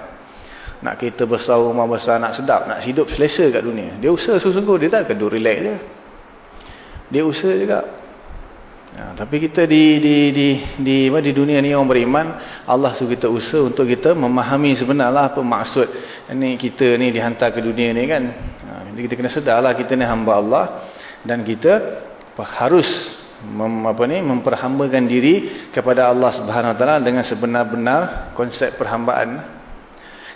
Nak kereta besar, rumah besar, nak sedap, nak hidup selesa kat dunia. Dia usaha sungguh-sungguh, dia tak kedua relax je. Dia usaha juga. Ya, tapi kita di di di di di dunia ni orang beriman, Allah suruh kita usaha untuk kita memahami sebenarnya apa maksud ini kita ni dihantar ke dunia ni kan. Ha, kita kena sedarlah kita ni hamba Allah dan kita harus mem, apa ni memperhambakan diri kepada Allah Subhanahu Wa Taala dengan sebenar-benar konsep perhambaan.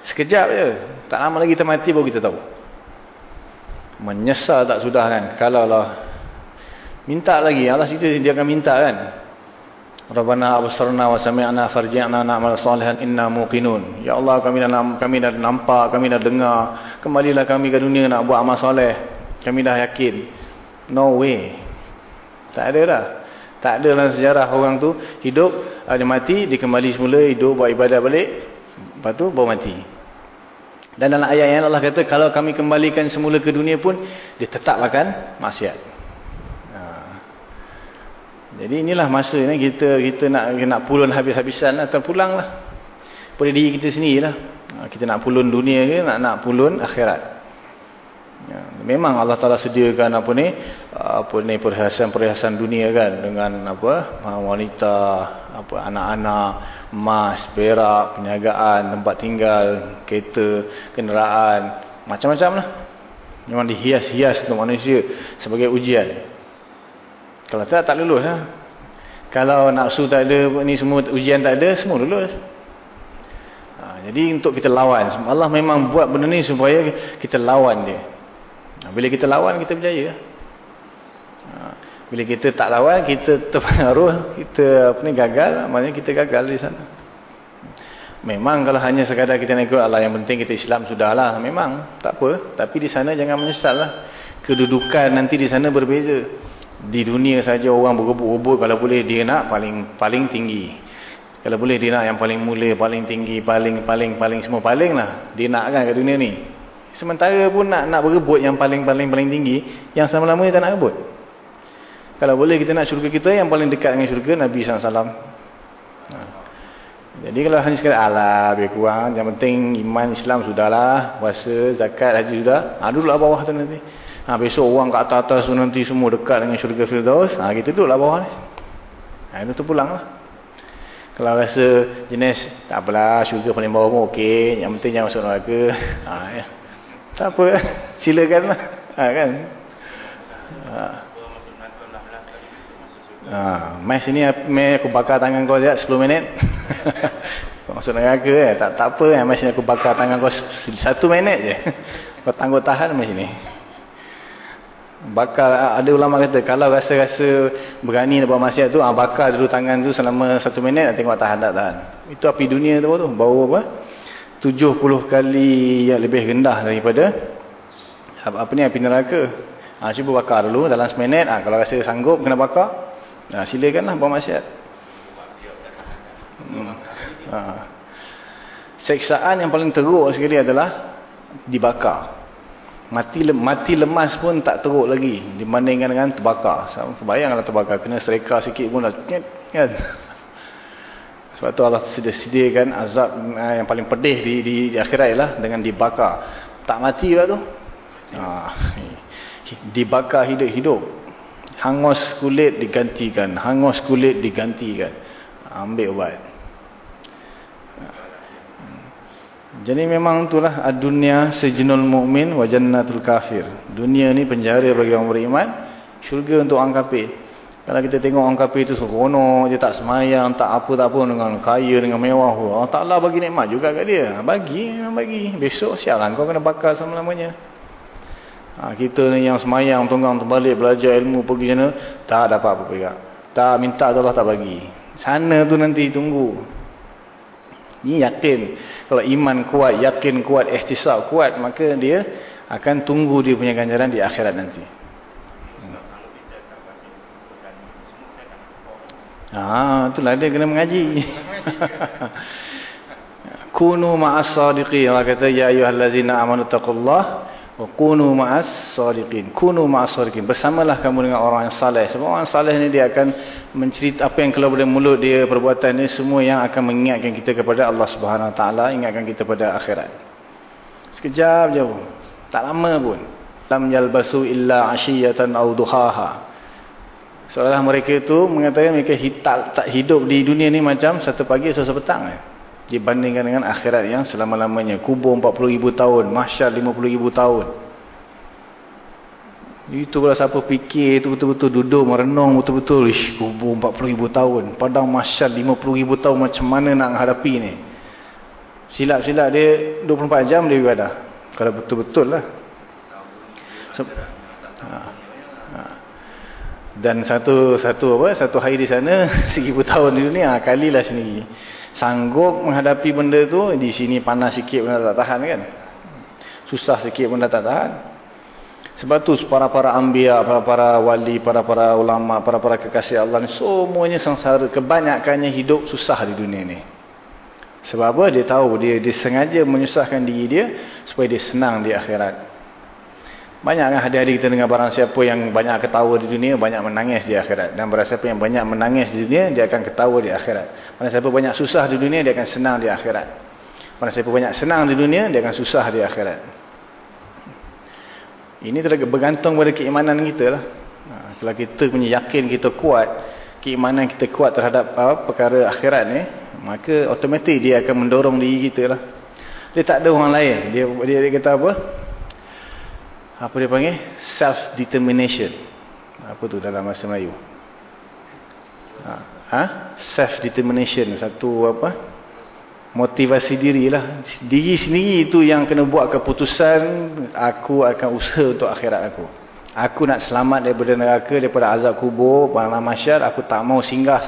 Sekejap je, tak lama lagi kita mati baru kita tahu. Menyesal tak sudah kan? Kalau lah Minta lagi. Allah situ dia akan minta kan. Rabbana absarna wa sami'na farji'na na'mal salihan inna muqinun. Ya Allah kami dah kami dah nampak, kami dah dengar. Kembalilah kami ke dunia nak buat amal soleh. Kami dah yakin. No way. Tak ada dah. Tak ada dalam sejarah orang tu hidup, ada mati, dia kembali semula hidup buat ibadah balik. Lepas tu baru mati. Dan dalam ayat yang Allah kata kalau kami kembalikan semula ke dunia pun dia tetap akan maksiat. Jadi inilah masa ni kita kita nak nak pulun habis-habisan atau pulanglah. Pada diri kita sendirilah. Ha, kita nak pulun dunia ke nak nak pulun akhirat. Ya, memang Allah Taala sediakan apa ni apa ni perhiasan-perhiasan dunia kan dengan apa wanita, apa anak-anak, emas, perak, perniagaan, tempat tinggal, kereta, kenderaan, macam-macam lah. Memang dihias-hias untuk manusia sebagai ujian. Kalau tak, tak lulus lah. Kalau nafsu tak ada, ni semua ujian tak ada, semua lulus. Ha, jadi untuk kita lawan. Allah memang buat benda ni supaya kita lawan dia. Ha, bila kita lawan, kita berjaya. Ha, bila kita tak lawan, kita terpengaruh, kita apa ni gagal, maknanya kita gagal di sana. Memang kalau hanya sekadar kita nak ikut Allah, yang penting kita Islam sudahlah. Memang, tak apa. Tapi di sana jangan menyesal lah. Kedudukan nanti di sana berbeza di dunia saja orang berebut-rebut kalau boleh dia nak paling paling tinggi kalau boleh dia nak yang paling mulia paling tinggi paling paling paling semua paling lah dia nak kan kat dunia ni Sementara pun nak nak berebut yang paling-paling paling tinggi, yang selama-lamanya tak nak rebut. Kalau boleh kita nak syurga kita, yang paling dekat dengan syurga Nabi SAW. Ha. Jadi kalau hanya sekali, alah, biar kurang. Yang penting iman Islam sudahlah. Puasa, zakat, haji sudah. Ha, duduklah bawah tu nanti. Ha, besok orang kat atas-atas tu nanti semua dekat dengan syurga Firdaus. Ha, kita duduklah bawah ni. Ha, itu tu pulang lah. Kalau rasa jenis, tak apalah, syurga paling bawah pun okey. Yang penting jangan masuk neraka. Ha, ya. Tak apa, silakan lah. Ha, kan? Ha. Ha, mai sini mai aku bakar tangan kau sekejap 10 minit. masuk neraka eh. Tak tak apa eh mai sini aku bakar tangan kau 1 minit je. kau tangguh tahan mai sini. Bakar ada ulama kata kalau rasa-rasa berani nak buat maksiat tu ah bakar dulu tangan tu selama 1 minit nak tengok tahan tak tahan. Itu api dunia tu tu bau apa? 70 kali yang lebih rendah daripada apa ni api neraka. Ha, cuba bakar dulu dalam seminit. Ha, kalau rasa sanggup kena bakar. Nah, silakanlah buat maksiat. Hmm. Ha. Seksaan yang paling teruk sekali adalah dibakar. Mati mati lemas pun tak teruk lagi dibandingkan dengan terbakar. Bayanglah terbakar kena sereka sikit pun dah kan. Sebab tu Allah sudah sediakan azab eh, yang paling pedih di di, di akhirat ialah dengan dibakar. Tak mati lah tu. Ha. Dibakar hidup-hidup hangus kulit digantikan hangus kulit digantikan ambil ubat jadi memang itulah dunia sejinul mukmin wa jannatul kafir dunia ni penjara bagi orang beriman syurga untuk orang kafir kalau kita tengok orang kafir itu seronok dia tak semayang tak apa tak apa dengan kaya dengan mewah Allah Ta'ala bagi nikmat juga kat dia bagi bagi besok siaran kau kena bakar selama-lamanya Ha, kita ni yang semayang, tunggang, terbalik, belajar ilmu, pergi sana, tak dapat apa pegang. Tak minta Allah tak bagi. Sana tu nanti tunggu. Ni yakin. Kalau iman kuat, yakin kuat, ihtisab kuat, maka dia akan tunggu dia punya ganjaran di akhirat nanti. Ah, itulah dia kena mengaji. Kunu ma'as sadiqin. Allah kata, Ya ayuhallazina amanu taqullah kunu ma'as sadiqin. Kunu ma'as sadiqin. Bersamalah kamu dengan orang yang saleh. Sebab orang saleh ni dia akan mencerita apa yang keluar dari mulut dia perbuatan ni semua yang akan mengingatkan kita kepada Allah Subhanahu Wa taala ingatkan kita pada akhirat. Sekejap je pun. Tak lama pun. Lam yalbasu illa ashiyatan aw duhaha. Seolah mereka itu mengatakan mereka hitak, tak hidup di dunia ni macam satu pagi satu petang eh dibandingkan dengan akhirat yang selama-lamanya. Kubur 40 ribu tahun mahsyar 50 ribu tahun. Itu kalau siapa fikir itu betul-betul duduk merenung betul-betul. Kubur 40 ribu tahun. Padang mahsyar 50 ribu tahun macam mana nak hadapi ni? Silap-silap dia 24 jam dia ibadah kalau betul-betul lah. So, ha, ha. dan satu satu apa? Satu hari di sana seribu tahun di dunia. Kalilah sendiri sanggup menghadapi benda tu di sini panas sikit pun tak tahan kan? Susah sikit pun tak tahan. Sebab tu para-para ambiya para-para wali para-para ulama para-para kekasih Allah ni semuanya sengsara. Kebanyakannya hidup susah di dunia ni. Sebab apa? Dia tahu dia disengaja menyusahkan diri dia supaya dia senang di akhirat banyak kan hari-hari kita dengar barang siapa yang banyak ketawa di dunia, banyak menangis di akhirat. Dan barang siapa yang banyak menangis di dunia, dia akan ketawa di akhirat. Barang siapa banyak susah di dunia, dia akan senang di akhirat. Barang siapa banyak senang di dunia, dia akan susah di akhirat. Ini bergantung pada keimanan kita lah. Ha, kalau kita punya yakin kita kuat, keimanan kita kuat terhadap apa, perkara akhirat ni, maka otomatik dia akan mendorong diri kita lah. Dia tak ada orang lain. Dia, dia, dia kata apa? Apa dia panggil? Self determination apa tu dalam bahasa Melayu? Ha, ha? self determination satu apa? Motivasi dirilah. Diri sendiri itu yang kena buat keputusan aku akan usaha untuk akhirat aku. Aku nak selamat daripada neraka daripada azab kubur pada masyar. Aku tak mau singgah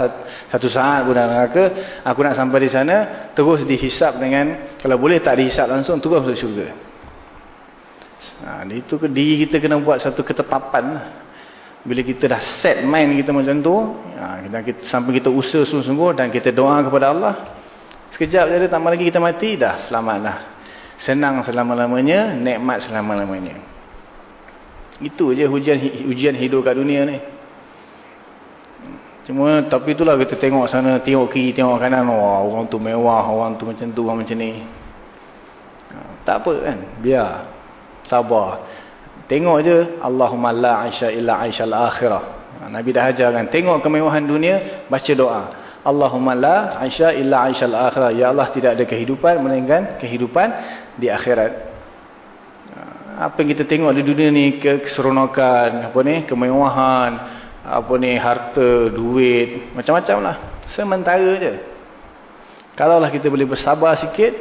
satu saat pun dalam neraka. Aku nak sampai di sana terus dihisap dengan kalau boleh tak dihisap langsung terus masuk syurga Ha, itu ke diri kita kena buat satu ketetapan. Bila kita dah set mind kita macam tu, ha, kita, sampai kita usaha sungguh-sungguh dan kita doa kepada Allah, sekejap je tak lagi kita mati, dah selamatlah. Senang selama-lamanya, nikmat selama-lamanya. Itu je ujian ujian hidup kat dunia ni. Cuma tapi itulah kita tengok sana, tengok kiri, tengok kanan, wah orang tu mewah, orang tu macam tu, orang macam ni. Ha, tak apa kan, biar. Sabar. Tengok je, Allahumma la aisha illa aisha al-akhirah. Nabi dah ajar kan, tengok kemewahan dunia, baca doa. Allahumma la aisha illa aisha al-akhirah. Ya Allah, tidak ada kehidupan, melainkan kehidupan di akhirat. Apa yang kita tengok di dunia ni, keseronokan, apa ni, kemewahan, apa ni harta, duit, macam-macam lah. Sementara je. Kalaulah kita boleh bersabar sikit,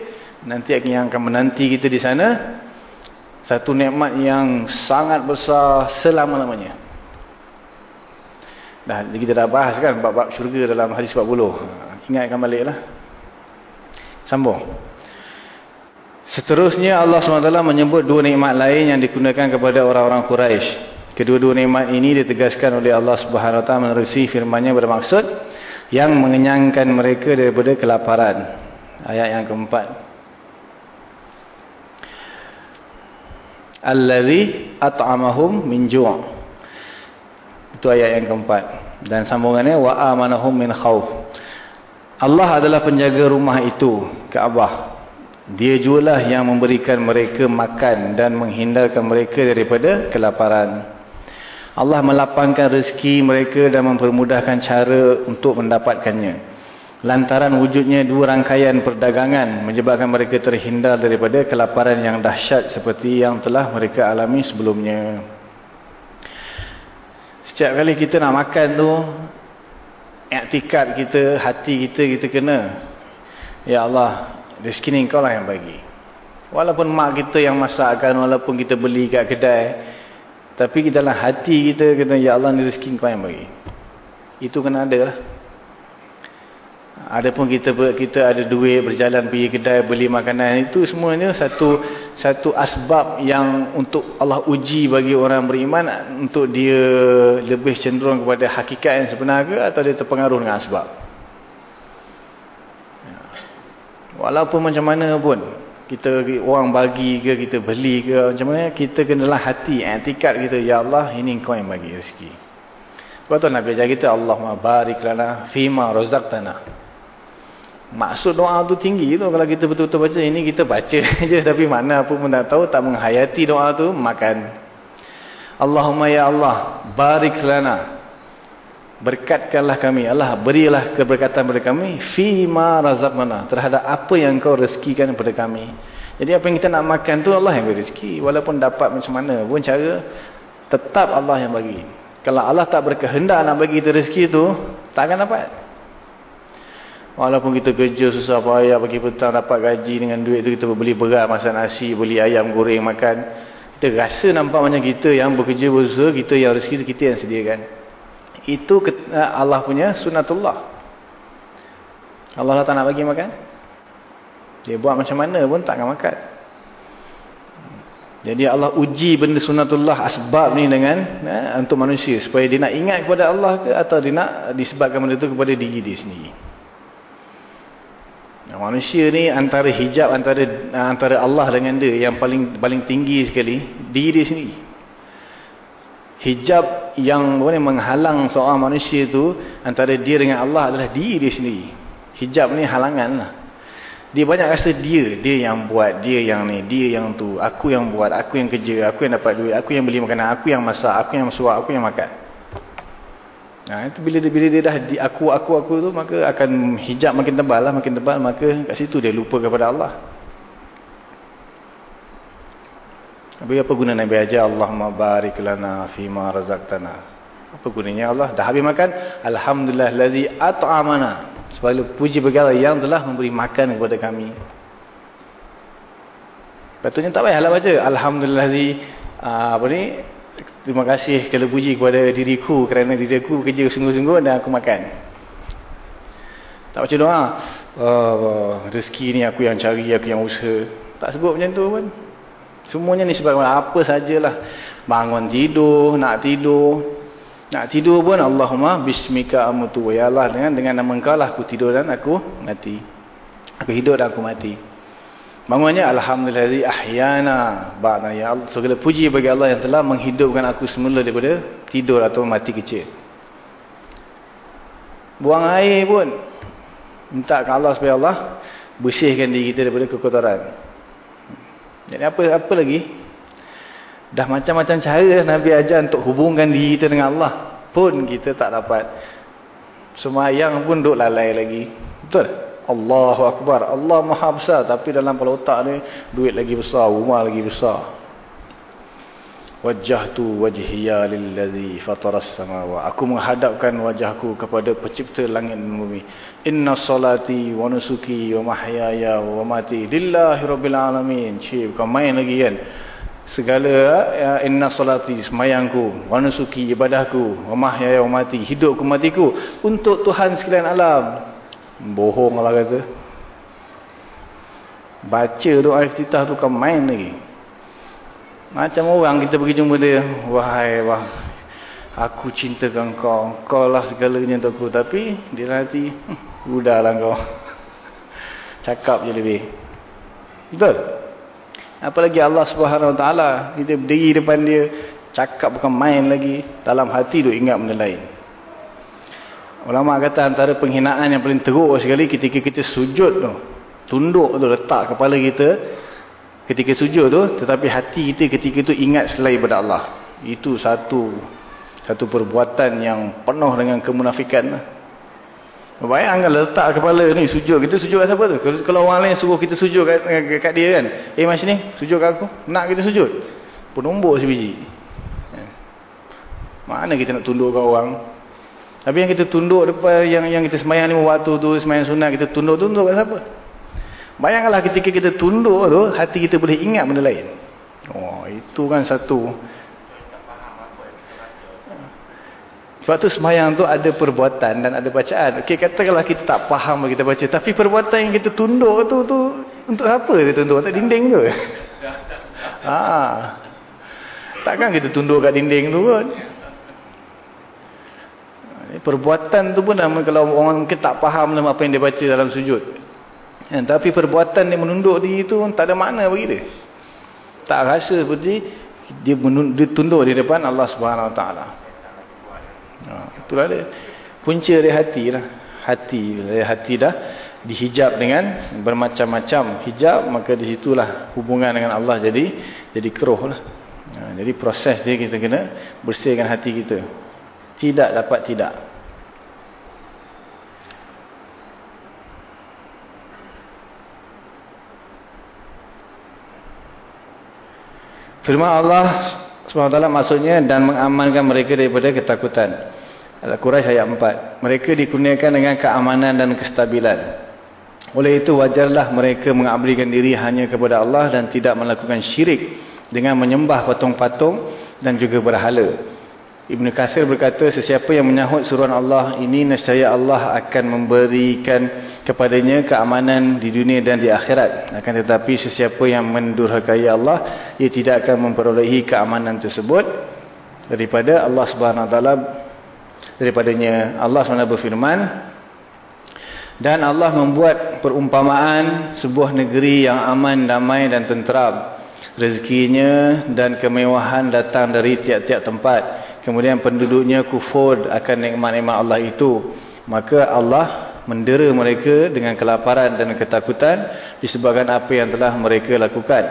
nanti yang akan menanti kita di sana, satu nikmat yang sangat besar selama-lamanya. Dah, kita dah bahas kan bab-bab syurga dalam hadis 40. Ingatkan baliklah. Sambung. Seterusnya Allah SWT menyebut dua nikmat lain yang digunakan kepada orang-orang Quraisy. Kedua-dua nikmat ini ditegaskan oleh Allah Taala menerusi firman-Nya bermaksud yang mengenyangkan mereka daripada kelaparan. Ayat yang keempat. Allazi at'amahum min ju'. Itu ayat yang keempat. Dan sambungannya wa amanahum min khauf. Allah adalah penjaga rumah itu, Kaabah. Dia jualah yang memberikan mereka makan dan menghindarkan mereka daripada kelaparan. Allah melapangkan rezeki mereka dan mempermudahkan cara untuk mendapatkannya. Lantaran wujudnya dua rangkaian perdagangan menyebabkan mereka terhindar daripada kelaparan yang dahsyat seperti yang telah mereka alami sebelumnya. Setiap kali kita nak makan tu, iktikad kita, hati kita, kita kena. Ya Allah, rezeki ni kau lah yang bagi. Walaupun mak kita yang masakkan, walaupun kita beli kat kedai, tapi dalam hati kita kata ya Allah rezeki kau yang bagi. Itu kena ada lah. Adapun kita kita ada duit berjalan pergi kedai beli makanan itu semuanya satu satu asbab yang untuk Allah uji bagi orang beriman untuk dia lebih cenderung kepada hakikat yang sebenar ke atau dia terpengaruh dengan asbab. Ya. Walaupun macam mana pun kita orang bagi ke kita beli ke macam mana kita kenalah hati etikat kita ya Allah ini engkau yang bagi rezeki sebab tu Nabi ajar kita Allahumma barik lana fima razaqtana maksud doa tu tinggi tu. Kalau kita betul-betul baca ini kita baca je. Tapi mana pun pun tak tahu tak menghayati doa tu makan. Allahumma ya Allah barik lana. Berkatkanlah kami. Allah berilah keberkatan kepada kami. Fima razaqna terhadap apa yang kau rezekikan kepada kami. Jadi apa yang kita nak makan tu Allah yang beri rezeki. Walaupun dapat macam mana pun cara tetap Allah yang bagi. Kalau Allah tak berkehendak nak bagi kita rezeki tu tak akan dapat walaupun kita kerja susah payah pagi petang dapat gaji dengan duit tu kita beli beras masak nasi beli ayam goreng makan kita rasa nampak macam kita yang bekerja berusaha kita yang rezeki tu kita yang sediakan itu eh, Allah punya sunatullah. Allah tak nak bagi makan. Dia buat macam mana pun tak akan makan. Jadi Allah uji benda sunatullah asbab ni dengan eh, untuk manusia. Supaya dia nak ingat kepada Allah ke atau dia nak disebabkan benda itu kepada diri dia sendiri. Manusia ni antara hijab antara antara Allah dengan dia yang paling paling tinggi sekali diri sendiri hijab yang boleh menghalang seorang manusia itu antara dia dengan Allah adalah diri sendiri. Hijab ni halangan lah. Dia banyak rasa dia, dia yang buat, dia yang ni, dia yang tu. Aku yang buat, aku yang kerja, aku yang dapat duit, aku yang beli makanan, aku yang masak, aku yang suap, aku yang makan. Nah, itu bila dia, bila dia dah di aku, aku, aku tu, maka akan hijab makin tebal lah, makin tebal, maka kat situ dia lupa kepada Allah. Habis apa guna Nabi ajar Allahumma barik lana fima razaqtana. Apa gunanya Allah? Dah habis makan, alhamdulillah lazi at'amana. Sebab puji bagi Allah yang telah memberi makan kepada kami. Patutnya tak payahlah baca alhamdulillah lazi uh, apa ni? Terima kasih kalau puji kepada diriku kerana diriku bekerja sungguh-sungguh dan aku makan. Tak baca doa. Oh, rezeki ni aku yang cari, aku yang usaha. Tak sebut macam tu pun. Semuanya ni sebab apa sajalah. Bangun tidur, nak tidur. Nak tidur pun Allahumma bismika amutu. Ya Allah dengan dengan nama engkau lah aku tidur dan aku mati. Aku hidup dan aku mati. Bangunnya Alhamdulillah ahyana ba'na ya Allah. Segala puji bagi Allah yang telah menghidupkan aku semula daripada tidur atau mati kecil. Buang air pun. Minta ke Allah supaya Allah bersihkan diri kita daripada kekotoran. Jadi apa apa lagi? Dah macam-macam cara Nabi ajar untuk hubungkan diri kita dengan Allah. Pun kita tak dapat. Semayang pun duk lalai lagi. Betul? Allahu Akbar. Allah maha besar. Tapi dalam kepala otak ni, duit lagi besar, rumah lagi besar. Wajjahtu wajhiya lillazi fataras samawa. Aku menghadapkan wajahku kepada pencipta langit dan bumi. Inna salati wa nusuki wa mahyaya wa mati lillahi rabbil alamin. Cik, bukan main lagi kan. Segala ya, inna salati semayangku, wa nusuki ibadahku, wa mahyaya wa mati, hidupku matiku untuk Tuhan sekalian alam. Bohong lah kata. Baca doa iftitah tu kan main lagi. Macam orang kita pergi jumpa dia. Wahai wah. Aku cintakan kau. Kau lah segalanya untuk aku. Tapi dia nanti. Hmm, udahlah kau. Cakap je lebih. Betul? Apalagi Allah subhanahu wa ta'ala. Kita berdiri depan dia. Cakap bukan main lagi. Dalam hati tu ingat benda lain. Ulama kata antara penghinaan yang paling teruk sekali ketika kita sujud tu. Tunduk tu letak kepala kita ketika sujud tu. Tetapi hati kita ketika itu ingat selain daripada Allah. Itu satu satu perbuatan yang penuh dengan kemunafikan. Bayangkan letak kepala ni sujud. Kita sujud kat siapa tu? Kalau orang lain suruh kita sujud kat, kat dia kan. Eh macam ni sujud kat aku. Nak kita sujud. Penumbuk sebiji. Mana kita nak tunduk kat orang. Tapi yang kita tunduk depan yang yang kita semayang lima waktu tu, semayang sunat kita tunduk tunduk kat siapa? Bayangkanlah ketika kita tunduk tu, hati kita boleh ingat benda lain. Oh, itu kan satu. Sebab tu semayang tu ada perbuatan dan ada bacaan. Okey, katakanlah kita tak faham kita baca, tapi perbuatan yang kita tunduk tu tu untuk apa dia tunduk? Atas dinding tu. Ha. Takkan kita tunduk kat dinding tu pun. Perbuatan tu pun kalau orang mungkin tak faham apa yang dia baca dalam sujud. Ya, tapi perbuatan dia menunduk diri itu tak ada makna bagi dia. Tak rasa seperti dia, dia tunduk di depan Allah Subhanahu Wa Taala. Ha, itulah dia. Punca dari hati lah. Hati. Dari hati dah dihijab dengan bermacam-macam hijab. Maka di situlah hubungan dengan Allah jadi jadi keruh lah. Ha, jadi proses dia kita kena bersihkan hati kita. Tidak dapat tidak. Firman Allah SWT maksudnya dan mengamankan mereka daripada ketakutan. Al-Quraisy ayat 4. Mereka dikurniakan dengan keamanan dan kestabilan. Oleh itu wajarlah mereka mengabdikan diri hanya kepada Allah dan tidak melakukan syirik dengan menyembah patung-patung dan juga berhala. Ibn Kathir berkata, sesiapa yang menyahut suruhan Allah ini, nescaya Allah akan memberikan kepadanya keamanan di dunia dan di akhirat. Akan tetapi sesiapa yang mendurhakai Allah, ia tidak akan memperolehi keamanan tersebut daripada Allah Subhanahu Taala daripadanya Allah SWT berfirman dan Allah membuat perumpamaan sebuah negeri yang aman, damai dan tenteram rezekinya dan kemewahan datang dari tiap-tiap tempat. Kemudian penduduknya kufur akan nikmat-nikmat Allah itu. Maka Allah mendera mereka dengan kelaparan dan ketakutan disebabkan apa yang telah mereka lakukan.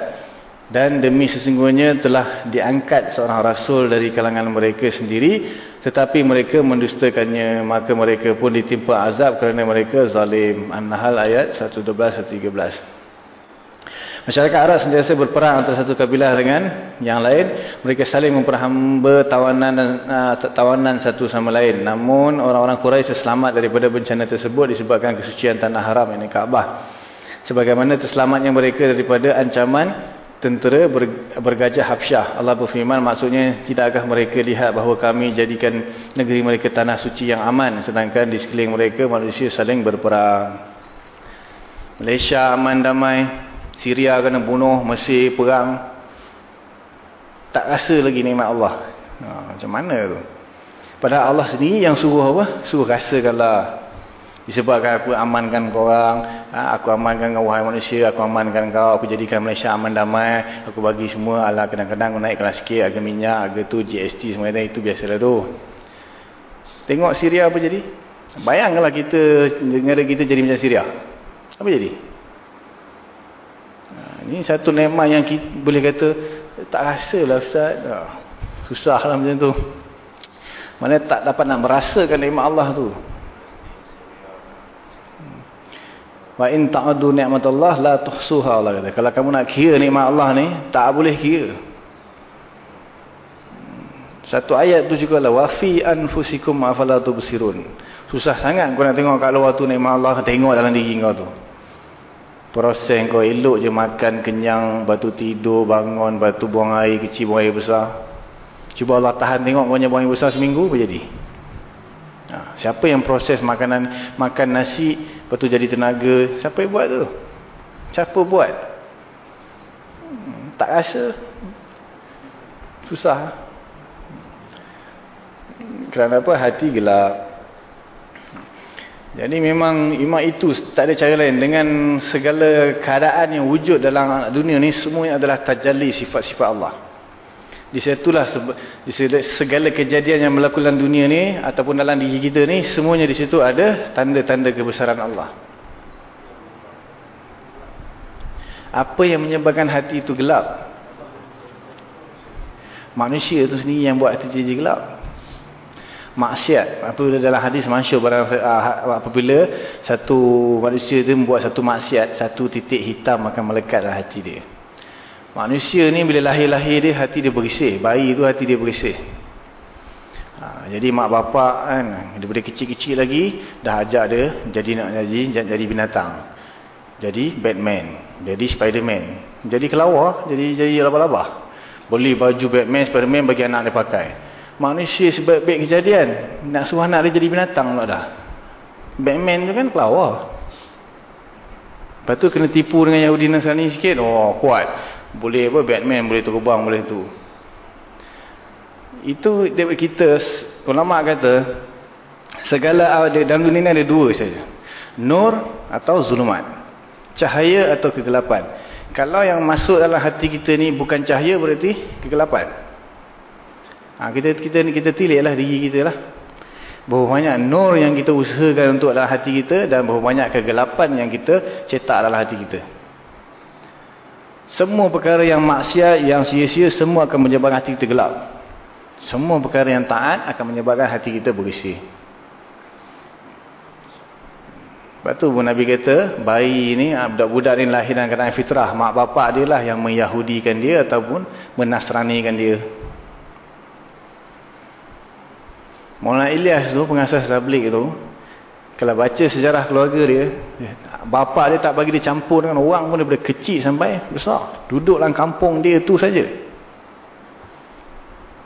Dan demi sesungguhnya telah diangkat seorang rasul dari kalangan mereka sendiri tetapi mereka mendustakannya. Maka mereka pun ditimpa azab kerana mereka zalim. An-Nahl ayat 112 113 Masyarakat Arab sentiasa berperang antara satu kabilah dengan yang lain. Mereka saling memperhamba tawanan dan uh, tawanan satu sama lain. Namun orang-orang Quraisy selamat daripada bencana tersebut disebabkan kesucian tanah haram ini Kaabah. Sebagaimana terselamatnya mereka daripada ancaman tentera bergajah Habsyah. Allah berfirman maksudnya tidakkah mereka lihat bahawa kami jadikan negeri mereka tanah suci yang aman sedangkan di sekeliling mereka manusia saling berperang. Malaysia aman damai. Syria kena bunuh, Mesir perang. Tak rasa lagi nikmat Allah. Ha, macam mana tu? Padahal Allah sendiri yang suruh apa? Suruh rasakanlah. Disebabkan aku amankan korang, ha, aku amankan kau wahai manusia, aku amankan kau, aku jadikan Malaysia aman damai, aku bagi semua, ala kadang-kadang aku naikkan sikit harga minyak, harga tu, GST semua itu, biasalah tu. Tengok Syria apa jadi? Bayangkanlah kita, negara kita jadi macam Syria. Apa jadi? Ini satu nema yang kita boleh kata, tak rasa lah Ustaz. Ha, susah lah macam tu. Mana tak dapat nak merasakan nikmat Allah tu. Wa in ta'adu ni'matullah la tuhsuha Allah kata. Kalau kamu nak kira nikmat Allah ni, tak boleh kira. Satu ayat tu juga lah wa fi anfusikum afala tubsirun. Susah sangat kau nak tengok kat luar tu nikmat Allah, tengok dalam diri kau tu. Proses kau elok je makan kenyang, batu tidur, bangun, batu buang air kecil, buang air besar. Cuba Allah tahan tengok kau buang air besar seminggu apa jadi? Ha, siapa yang proses makanan makan nasi lepas tu jadi tenaga? Siapa yang buat tu? Siapa buat? Hmm, tak rasa. Susah. Kerana apa? Hati gelap jadi memang iman itu tak ada cara lain dengan segala keadaan yang wujud dalam dunia ni semuanya adalah tajalli sifat-sifat Allah di situlah di segala kejadian yang berlaku dalam dunia ni ataupun dalam diri kita ni semuanya di situ ada tanda-tanda kebesaran Allah. Apa yang menyebabkan hati itu gelap? Manusia itu sendiri yang buat hati jadi gelap. Maksiat. Apabila dalam hadis masyur barang ah, apabila satu manusia itu membuat satu maksiat, satu titik hitam akan melekat dalam hati dia. Manusia ni bila lahir-lahir dia hati dia berisih. Bayi tu hati dia berisih. Ha, jadi mak bapak kan daripada kecil-kecil lagi dah ajak dia jadi nak jadi jadi binatang. Jadi Batman, jadi Spiderman, jadi kelawar, jadi jadi laba-laba. Beli baju Batman, Spiderman bagi anak dia pakai. Manusia sebaik-baik kejadian nak suruh anak dia jadi binatang pula dah. Batman tu kan kelawar. Lepas tu kena tipu dengan Yahudi Nasrani sikit. Oh, kuat boleh apa Batman boleh terbang boleh tu itu daripada kita ulama kata segala dalam dunia ni ada dua saja nur atau zulumat cahaya atau kegelapan kalau yang masuk dalam hati kita ni bukan cahaya berarti kegelapan ha, kita kita kita tiliklah diri kita lah berapa banyak nur yang kita usahakan untuk dalam hati kita dan berapa banyak kegelapan yang kita cetak dalam hati kita semua perkara yang maksiat, yang sia-sia, semua akan menyebabkan hati kita gelap. Semua perkara yang taat akan menyebabkan hati kita bersih. Sebab tu pun Nabi kata, bayi ni, ah, budak-budak ni lahir dalam keadaan fitrah. Mak bapak dia lah yang menyahudikan dia ataupun menasranikan dia. Maulana Ilyas tu, pengasas tablik tu, kalau baca sejarah keluarga dia, bapa dia tak bagi dia campur dengan orang pun daripada kecil sampai besar. Duduk dalam kampung dia tu saja.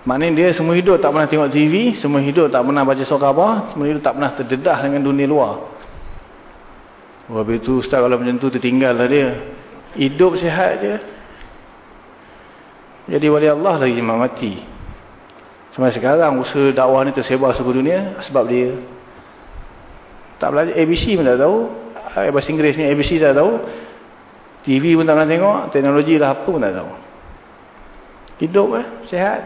Maknanya dia semua hidup tak pernah tengok TV, semua hidup tak pernah baca surah apa, semua hidup tak pernah terdedah dengan dunia luar. Habis itu ustaz kalau macam tu tertinggal lah dia. Hidup sihat je. Jadi wali Allah lagi mati. Sampai sekarang usaha dakwah ni tersebar seluruh dunia sebab dia. Tak belajar ABC pun tak tahu. Eh, bahasa Inggeris ni ABC tak tahu. TV pun tak pernah tengok. Teknologi lah apa pun tak tahu. Hidup eh, sehat.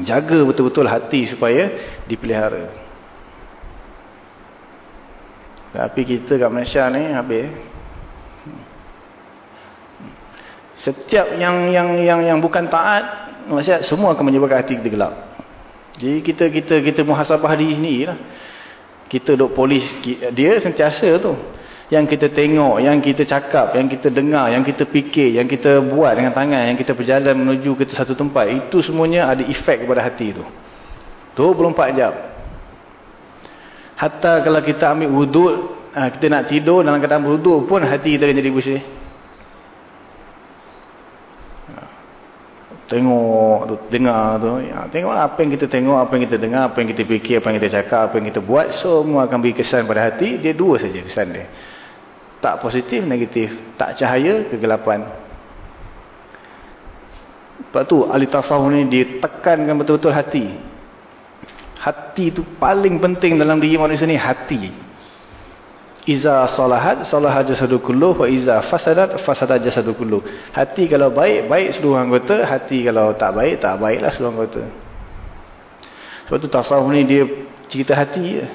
Jaga betul-betul hati supaya dipelihara. Tapi kita kat Malaysia ni habis. Setiap yang yang yang yang bukan taat, maksudnya semua akan menyebabkan hati kita gelap. Jadi kita kita kita muhasabah diri sendiri lah kita duk polis dia sentiasa tu yang kita tengok, yang kita cakap, yang kita dengar, yang kita fikir, yang kita buat dengan tangan, yang kita berjalan menuju ke satu tempat, itu semuanya ada efek kepada hati tu. 24 jam. Hatta kalau kita ambil wuduk, ah, kita nak tidur dalam keadaan berwuduk pun hati kita akan jadi bersih. Tengok tu, dengar tu. Ya, tengok apa yang kita tengok, apa yang kita dengar, apa yang kita fikir, apa yang kita cakap, apa yang kita buat, semua akan beri kesan pada hati. Dia dua saja kesan dia. Tak positif, negatif. Tak cahaya, kegelapan. Sebab tu, ahli tasawuf ni ditekankan betul-betul hati. Hati itu paling penting dalam diri manusia ni hati. Iza salahat salahat jasadu kullu wa iza fasadat fasadat jasadu kullu. Hati kalau baik baik seluruh anggota, hati kalau tak baik tak baiklah seluruh anggota. Sebab tu tasawuf ni dia cerita hati je.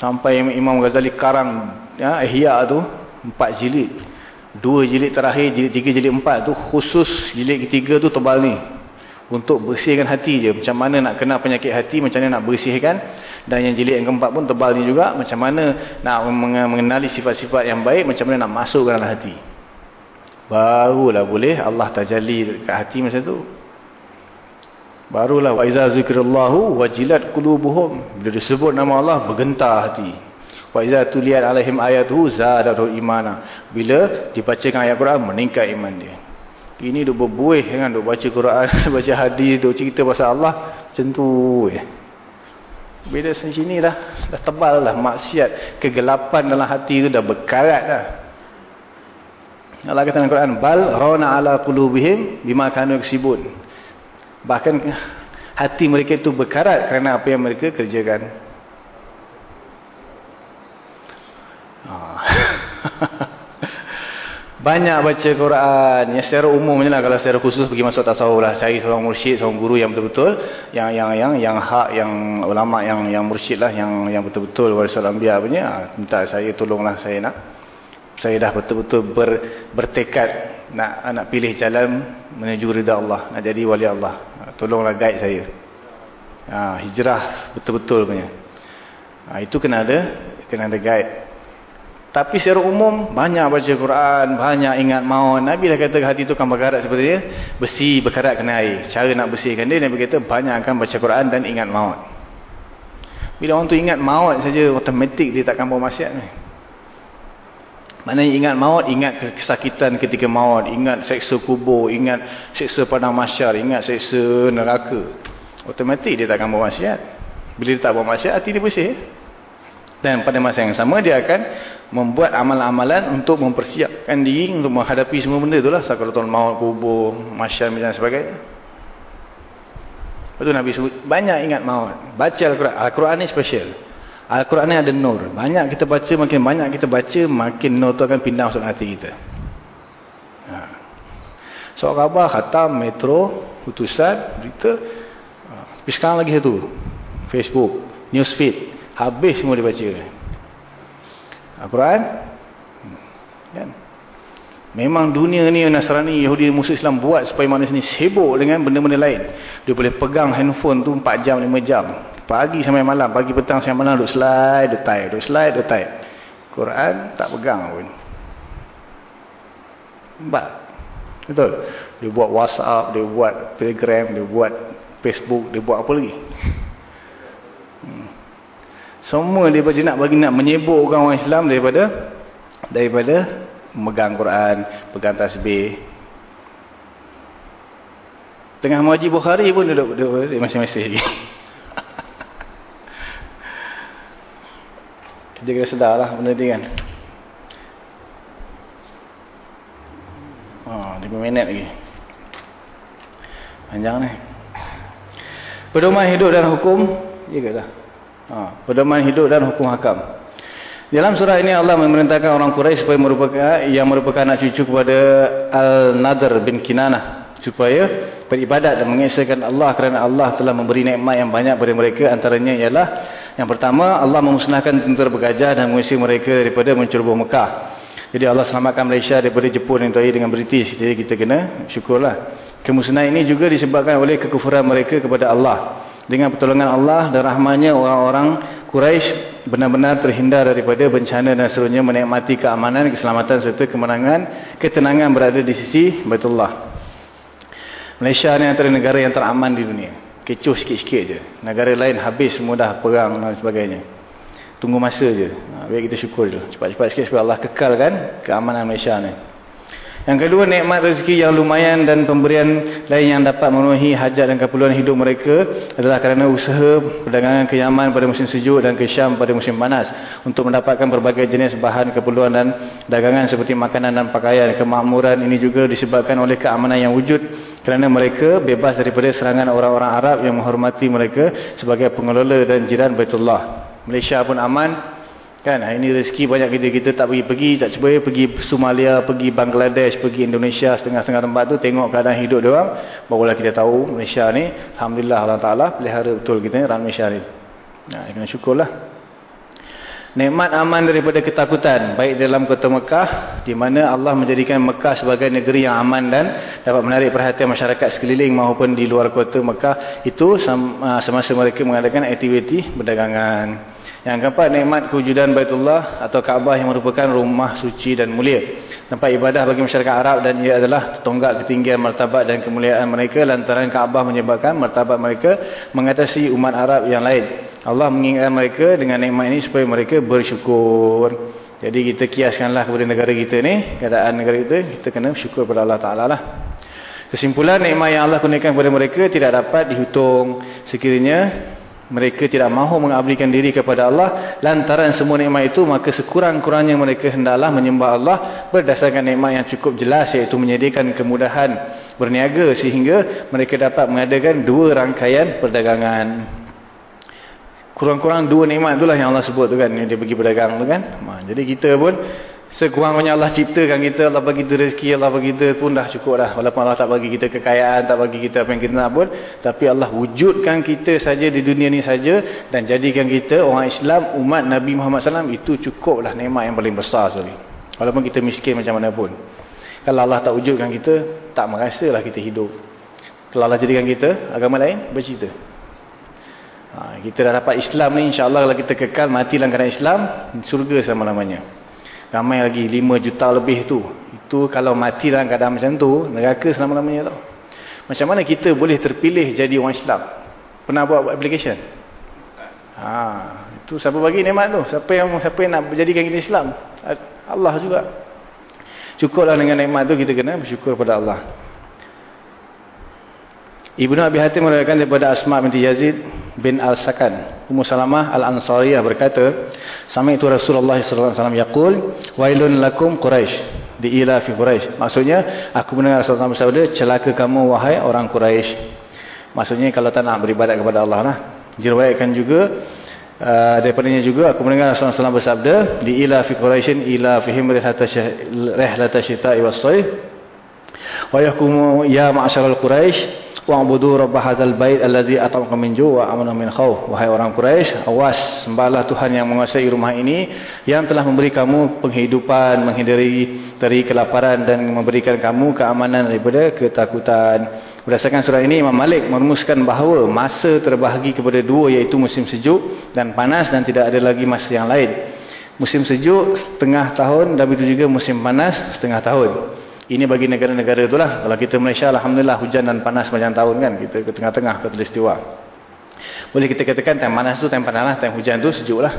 Sampai Imam Ghazali karang ya, Ihya tu empat jilid. Dua jilid terakhir, jilid tiga, jilid empat tu khusus jilid ketiga tu tebal ni untuk bersihkan hati je. Macam mana nak kena penyakit hati macam mana nak bersihkan. Dan yang jilid yang keempat pun tebal ni juga macam mana nak mengenali sifat-sifat yang baik macam mana nak masuk dalam hati. Barulah boleh Allah tajalli dekat hati macam tu. Barulah wa iza zikrullahu wajilat qulubuhum. Bila disebut nama Allah bergentar hati. Wa iza tuliyat alaihim ayatuhu zadatu imana. Bila dibacakan ayat Quran meningkat iman dia ini duk berbuih kan, duk baca Quran, baca hadis, duk cerita pasal Allah. Macam tu eh. Bila sini dah, dah tebal lah maksiat. Kegelapan dalam hati tu dah berkarat dah. Allah kata dalam Quran, Bal rona ala qulubihim bima kanu yaksibun. Bahkan hati mereka itu berkarat kerana apa yang mereka kerjakan. Ah. Banyak baca Quran. Yang secara umum je lah. Kalau secara khusus pergi masuk tasawuf lah. Cari seorang mursyid, seorang guru yang betul-betul. Yang yang yang yang hak, yang ulama, yang yang mursyid lah. Yang yang betul-betul warisul anbiya punya. Ah, minta saya tolonglah saya nak. Saya dah betul-betul ber, bertekad nak nak pilih jalan menuju rida Allah. Nak jadi wali Allah. Ah, tolonglah guide saya. Ha, hijrah betul-betul punya. Ha, itu kena ada. Kena ada guide. Tapi secara umum, banyak baca Quran, banyak ingat maut. Nabi dah kata hati itu kan berkarat seperti dia. Besi berkarat kena air. Cara nak bersihkan dia, Nabi kata banyak akan baca Quran dan ingat maut. Bila orang tu ingat maut saja, otomatik dia takkan buat maksiat ni. Maknanya ingat maut, ingat kesakitan ketika maut. Ingat seksa kubur, ingat seksa padang masyar, ingat seksa neraka. Otomatik dia takkan buat maksiat. Bila dia tak buat maksiat, hati dia bersih. Dan pada masa yang sama, dia akan membuat amalan-amalan untuk mempersiapkan diri untuk menghadapi semua benda itulah sakaratul maut kubur masyar dan sebagainya. Betul Nabi sebut banyak ingat maut. Baca Al-Quran. Al-Quran ni special. Al-Quran ni ada nur. Banyak kita baca makin banyak kita baca makin nur tu akan pindah masuk hati kita. Ha. so khabar khatam metro putusan berita. Ha. tapi sekarang lagi satu. Facebook newsfeed. Habis semua dibaca Al-Quran? Kan? memang dunia ni Nasrani, Yahudi, Musa Islam buat supaya manusia ni sibuk dengan benda-benda lain. Dia boleh pegang handphone tu 4 jam, 5 jam. Pagi sampai malam, pagi petang sampai malam duduk slide, duduk type, duduk slide, duduk type Quran tak pegang pun. Mbak betul? Dia buat whatsapp, dia buat telegram, dia buat facebook, dia buat apa lagi? Hmm. Semua daripada nak bagi nak menyebukkan orang Islam daripada daripada megang Quran, pegang tasbih. Tengah mengaji Bukhari pun duduk duduk masing-masing lagi. Dia kena sedar lah benda ni kan. Oh, 5 minit lagi. Panjang ni. Pedoman hidup dan hukum. Ya ke tak? Ha, pedoman hidup dan hukum hakam. Dalam surah ini Allah memerintahkan orang Quraisy supaya merupakan yang merupakan anak cucu kepada Al-Nadr bin Kinanah supaya beribadat dan mengesahkan Allah kerana Allah telah memberi nikmat yang banyak kepada mereka antaranya ialah yang pertama Allah memusnahkan tentera bergajah dan mengusir mereka daripada menceroboh Mekah. Jadi Allah selamatkan Malaysia daripada Jepun yang tadi dengan British. Jadi kita kena syukurlah. Kemusnahan ini juga disebabkan oleh kekufuran mereka kepada Allah dengan pertolongan Allah dan rahmatnya orang-orang Quraisy benar-benar terhindar daripada bencana dan seterusnya menikmati keamanan, keselamatan serta kemenangan, ketenangan berada di sisi Baitullah. Malaysia ni antara negara yang teraman di dunia. Kecoh sikit-sikit je. Negara lain habis mudah perang dan sebagainya. Tunggu masa je. Ha, biar kita syukur je. Cepat-cepat sikit supaya Allah kekalkan keamanan Malaysia ni. Yang kedua, nikmat rezeki yang lumayan dan pemberian lain yang dapat memenuhi hajat dan keperluan hidup mereka adalah kerana usaha perdagangan ke Yaman pada musim sejuk dan ke Syam pada musim panas untuk mendapatkan berbagai jenis bahan keperluan dan dagangan seperti makanan dan pakaian. Kemakmuran ini juga disebabkan oleh keamanan yang wujud kerana mereka bebas daripada serangan orang-orang Arab yang menghormati mereka sebagai pengelola dan jiran Baitullah. Malaysia pun aman, Kan, hari ini rezeki banyak kita, kita tak pergi-pergi, tak cuba pergi Somalia, pergi Bangladesh, pergi Indonesia, setengah-setengah tempat tu, tengok keadaan hidup dia orang, barulah kita tahu Malaysia ni, Alhamdulillah Allah Ta'ala, pelihara betul kita ni, Ram Malaysia ni. Nah, kena syukurlah. Nikmat aman daripada ketakutan, baik dalam kota Mekah, di mana Allah menjadikan Mekah sebagai negeri yang aman dan dapat menarik perhatian masyarakat sekeliling maupun di luar kota Mekah, itu ah, semasa mereka mengadakan aktiviti berdagangan. Yang keempat, nikmat kewujudan Baitullah atau Kaabah yang merupakan rumah suci dan mulia. Tempat ibadah bagi masyarakat Arab dan ia adalah tonggak ketinggian martabat dan kemuliaan mereka lantaran Kaabah menyebabkan martabat mereka mengatasi umat Arab yang lain. Allah mengingatkan mereka dengan nikmat ini supaya mereka bersyukur. Jadi kita kiaskanlah kepada negara kita ni, keadaan negara kita, kita kena bersyukur kepada Allah Ta'ala lah. Kesimpulan nikmat yang Allah kurniakan kepada mereka tidak dapat dihitung sekiranya mereka tidak mahu mengabdikan diri kepada Allah. Lantaran semua nikmat itu maka sekurang-kurangnya mereka hendaklah menyembah Allah berdasarkan nikmat yang cukup jelas iaitu menyediakan kemudahan berniaga sehingga mereka dapat mengadakan dua rangkaian perdagangan. Kurang-kurang dua nikmat itulah yang Allah sebut tu kan dia bagi berdagang tu kan. Jadi kita pun Sekurang-kurangnya Allah ciptakan kita, Allah bagi kita rezeki, Allah bagi kita pun dah cukup dah. Walaupun Allah tak bagi kita kekayaan, tak bagi kita apa yang kita nak pun. Tapi Allah wujudkan kita saja di dunia ni saja dan jadikan kita orang Islam, umat Nabi Muhammad SAW itu cukuplah nikmat yang paling besar sekali. Walaupun kita miskin macam mana pun. Kalau Allah tak wujudkan kita, tak merasalah kita hidup. Kalau Allah jadikan kita, agama lain, bercerita. Ha, kita dah dapat Islam ni, insyaAllah kalau kita kekal mati dalam keadaan Islam, surga sama namanya. Ramai lagi 5 juta lebih tu. Itu kalau mati dalam keadaan macam tu, neraka selama-lamanya tau. Macam mana kita boleh terpilih jadi orang Islam? Pernah buat, application? Ha, itu siapa bagi nikmat tu? Siapa yang siapa yang nak menjadikan kita Islam? Allah juga. Cukuplah dengan nikmat tu kita kena bersyukur pada Allah. Ibnu Abi Hatim meriwayatkan daripada Asma binti Yazid bin Al-Sakan. Ummu Salamah Al-Ansariyah berkata, "Sami itu Rasulullah sallallahu alaihi wasallam yaqul, wailun lakum Quraisy." Di ila fi Quraisy. Maksudnya, aku mendengar Rasulullah bersabda, "Celaka kamu wahai orang Quraisy." Maksudnya kalau tak nak beribadat kepada Allah lah. Diriwayatkan juga uh, daripadanya juga aku mendengar Rasulullah SAW bersabda, "Di ila fi Quraisyin ila fihim rihlata syita'i was-sayf." Wa yakumu ya ma'syaral Quraisy wa'budu rabb hadzal bait allazi at'amaka min ju' wa amana min khauf wahai orang Quraisy awas sembahlah Tuhan yang menguasai rumah ini yang telah memberi kamu penghidupan menghindari dari kelaparan dan memberikan kamu keamanan daripada ketakutan. Berdasarkan surah ini Imam Malik merumuskan bahawa masa terbahagi kepada dua iaitu musim sejuk dan panas dan tidak ada lagi masa yang lain. Musim sejuk setengah tahun dan begitu juga musim panas setengah tahun ini bagi negara-negara itulah. Kalau kita Malaysia, Alhamdulillah hujan dan panas sepanjang tahun kan. Kita ke tengah-tengah ke tulistiwa. Boleh kita katakan time panas tu, time panas lah. Time hujan tu sejuk lah.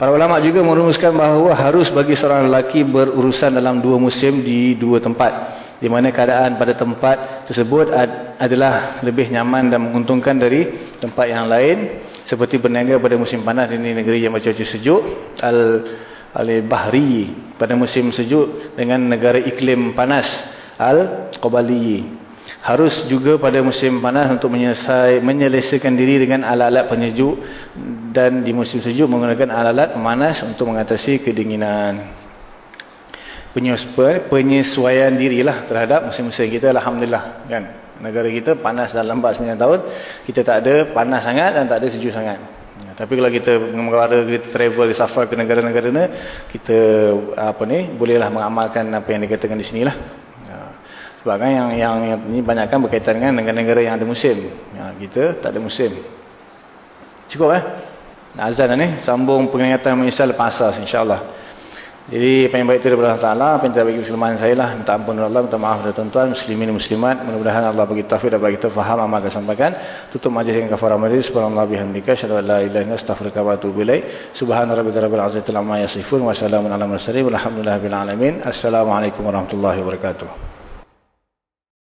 Para ulama juga merumuskan bahawa harus bagi seorang lelaki berurusan dalam dua musim di dua tempat. Di mana keadaan pada tempat tersebut adalah lebih nyaman dan menguntungkan dari tempat yang lain. Seperti berniaga pada musim panas ini negeri yang bercuaca sejuk. Al al-bahri pada musim sejuk dengan negara iklim panas al-qabali harus juga pada musim panas untuk menyelesai, menyelesaikan diri dengan alat-alat penyejuk dan di musim sejuk menggunakan alat-alat pemanas untuk mengatasi kedinginan. Penyesuaian dirilah terhadap musim-musim kita Alhamdulillah kan? Negara kita panas dalam 4-9 tahun kita tak ada panas sangat dan tak ada sejuk sangat Ya, tapi kalau kita mengawara kita travel di safar ke negara-negara ni kita apa ni bolehlah mengamalkan apa yang dikatakan di sinilah. Ya. Sebab kan yang yang, ini banyakkan berkaitan dengan negara-negara yang ada musim. Ya, kita tak ada musim. Cukup eh? Azan ni sambung pengingatan menyesal lepas asas insya-Allah. Jadi apa yang baik itu daripada Allah apa yang tidak bagi kesalahan saya lah. Minta ampun Allah, minta maaf dari tuan-tuan, muslimin dan muslimat. Mudah-mudahan Allah bagi taufik dan bagi kita faham apa yang sampaikan. Tutup majlis yang kafarah majlis. Subhanallah bihamdika. Syarul la astaghfiruka wa atubu ilaik. Subhana rabbika rabbil izzati amma yasifun wa alamin. Assalamualaikum warahmatullahi wabarakatuh.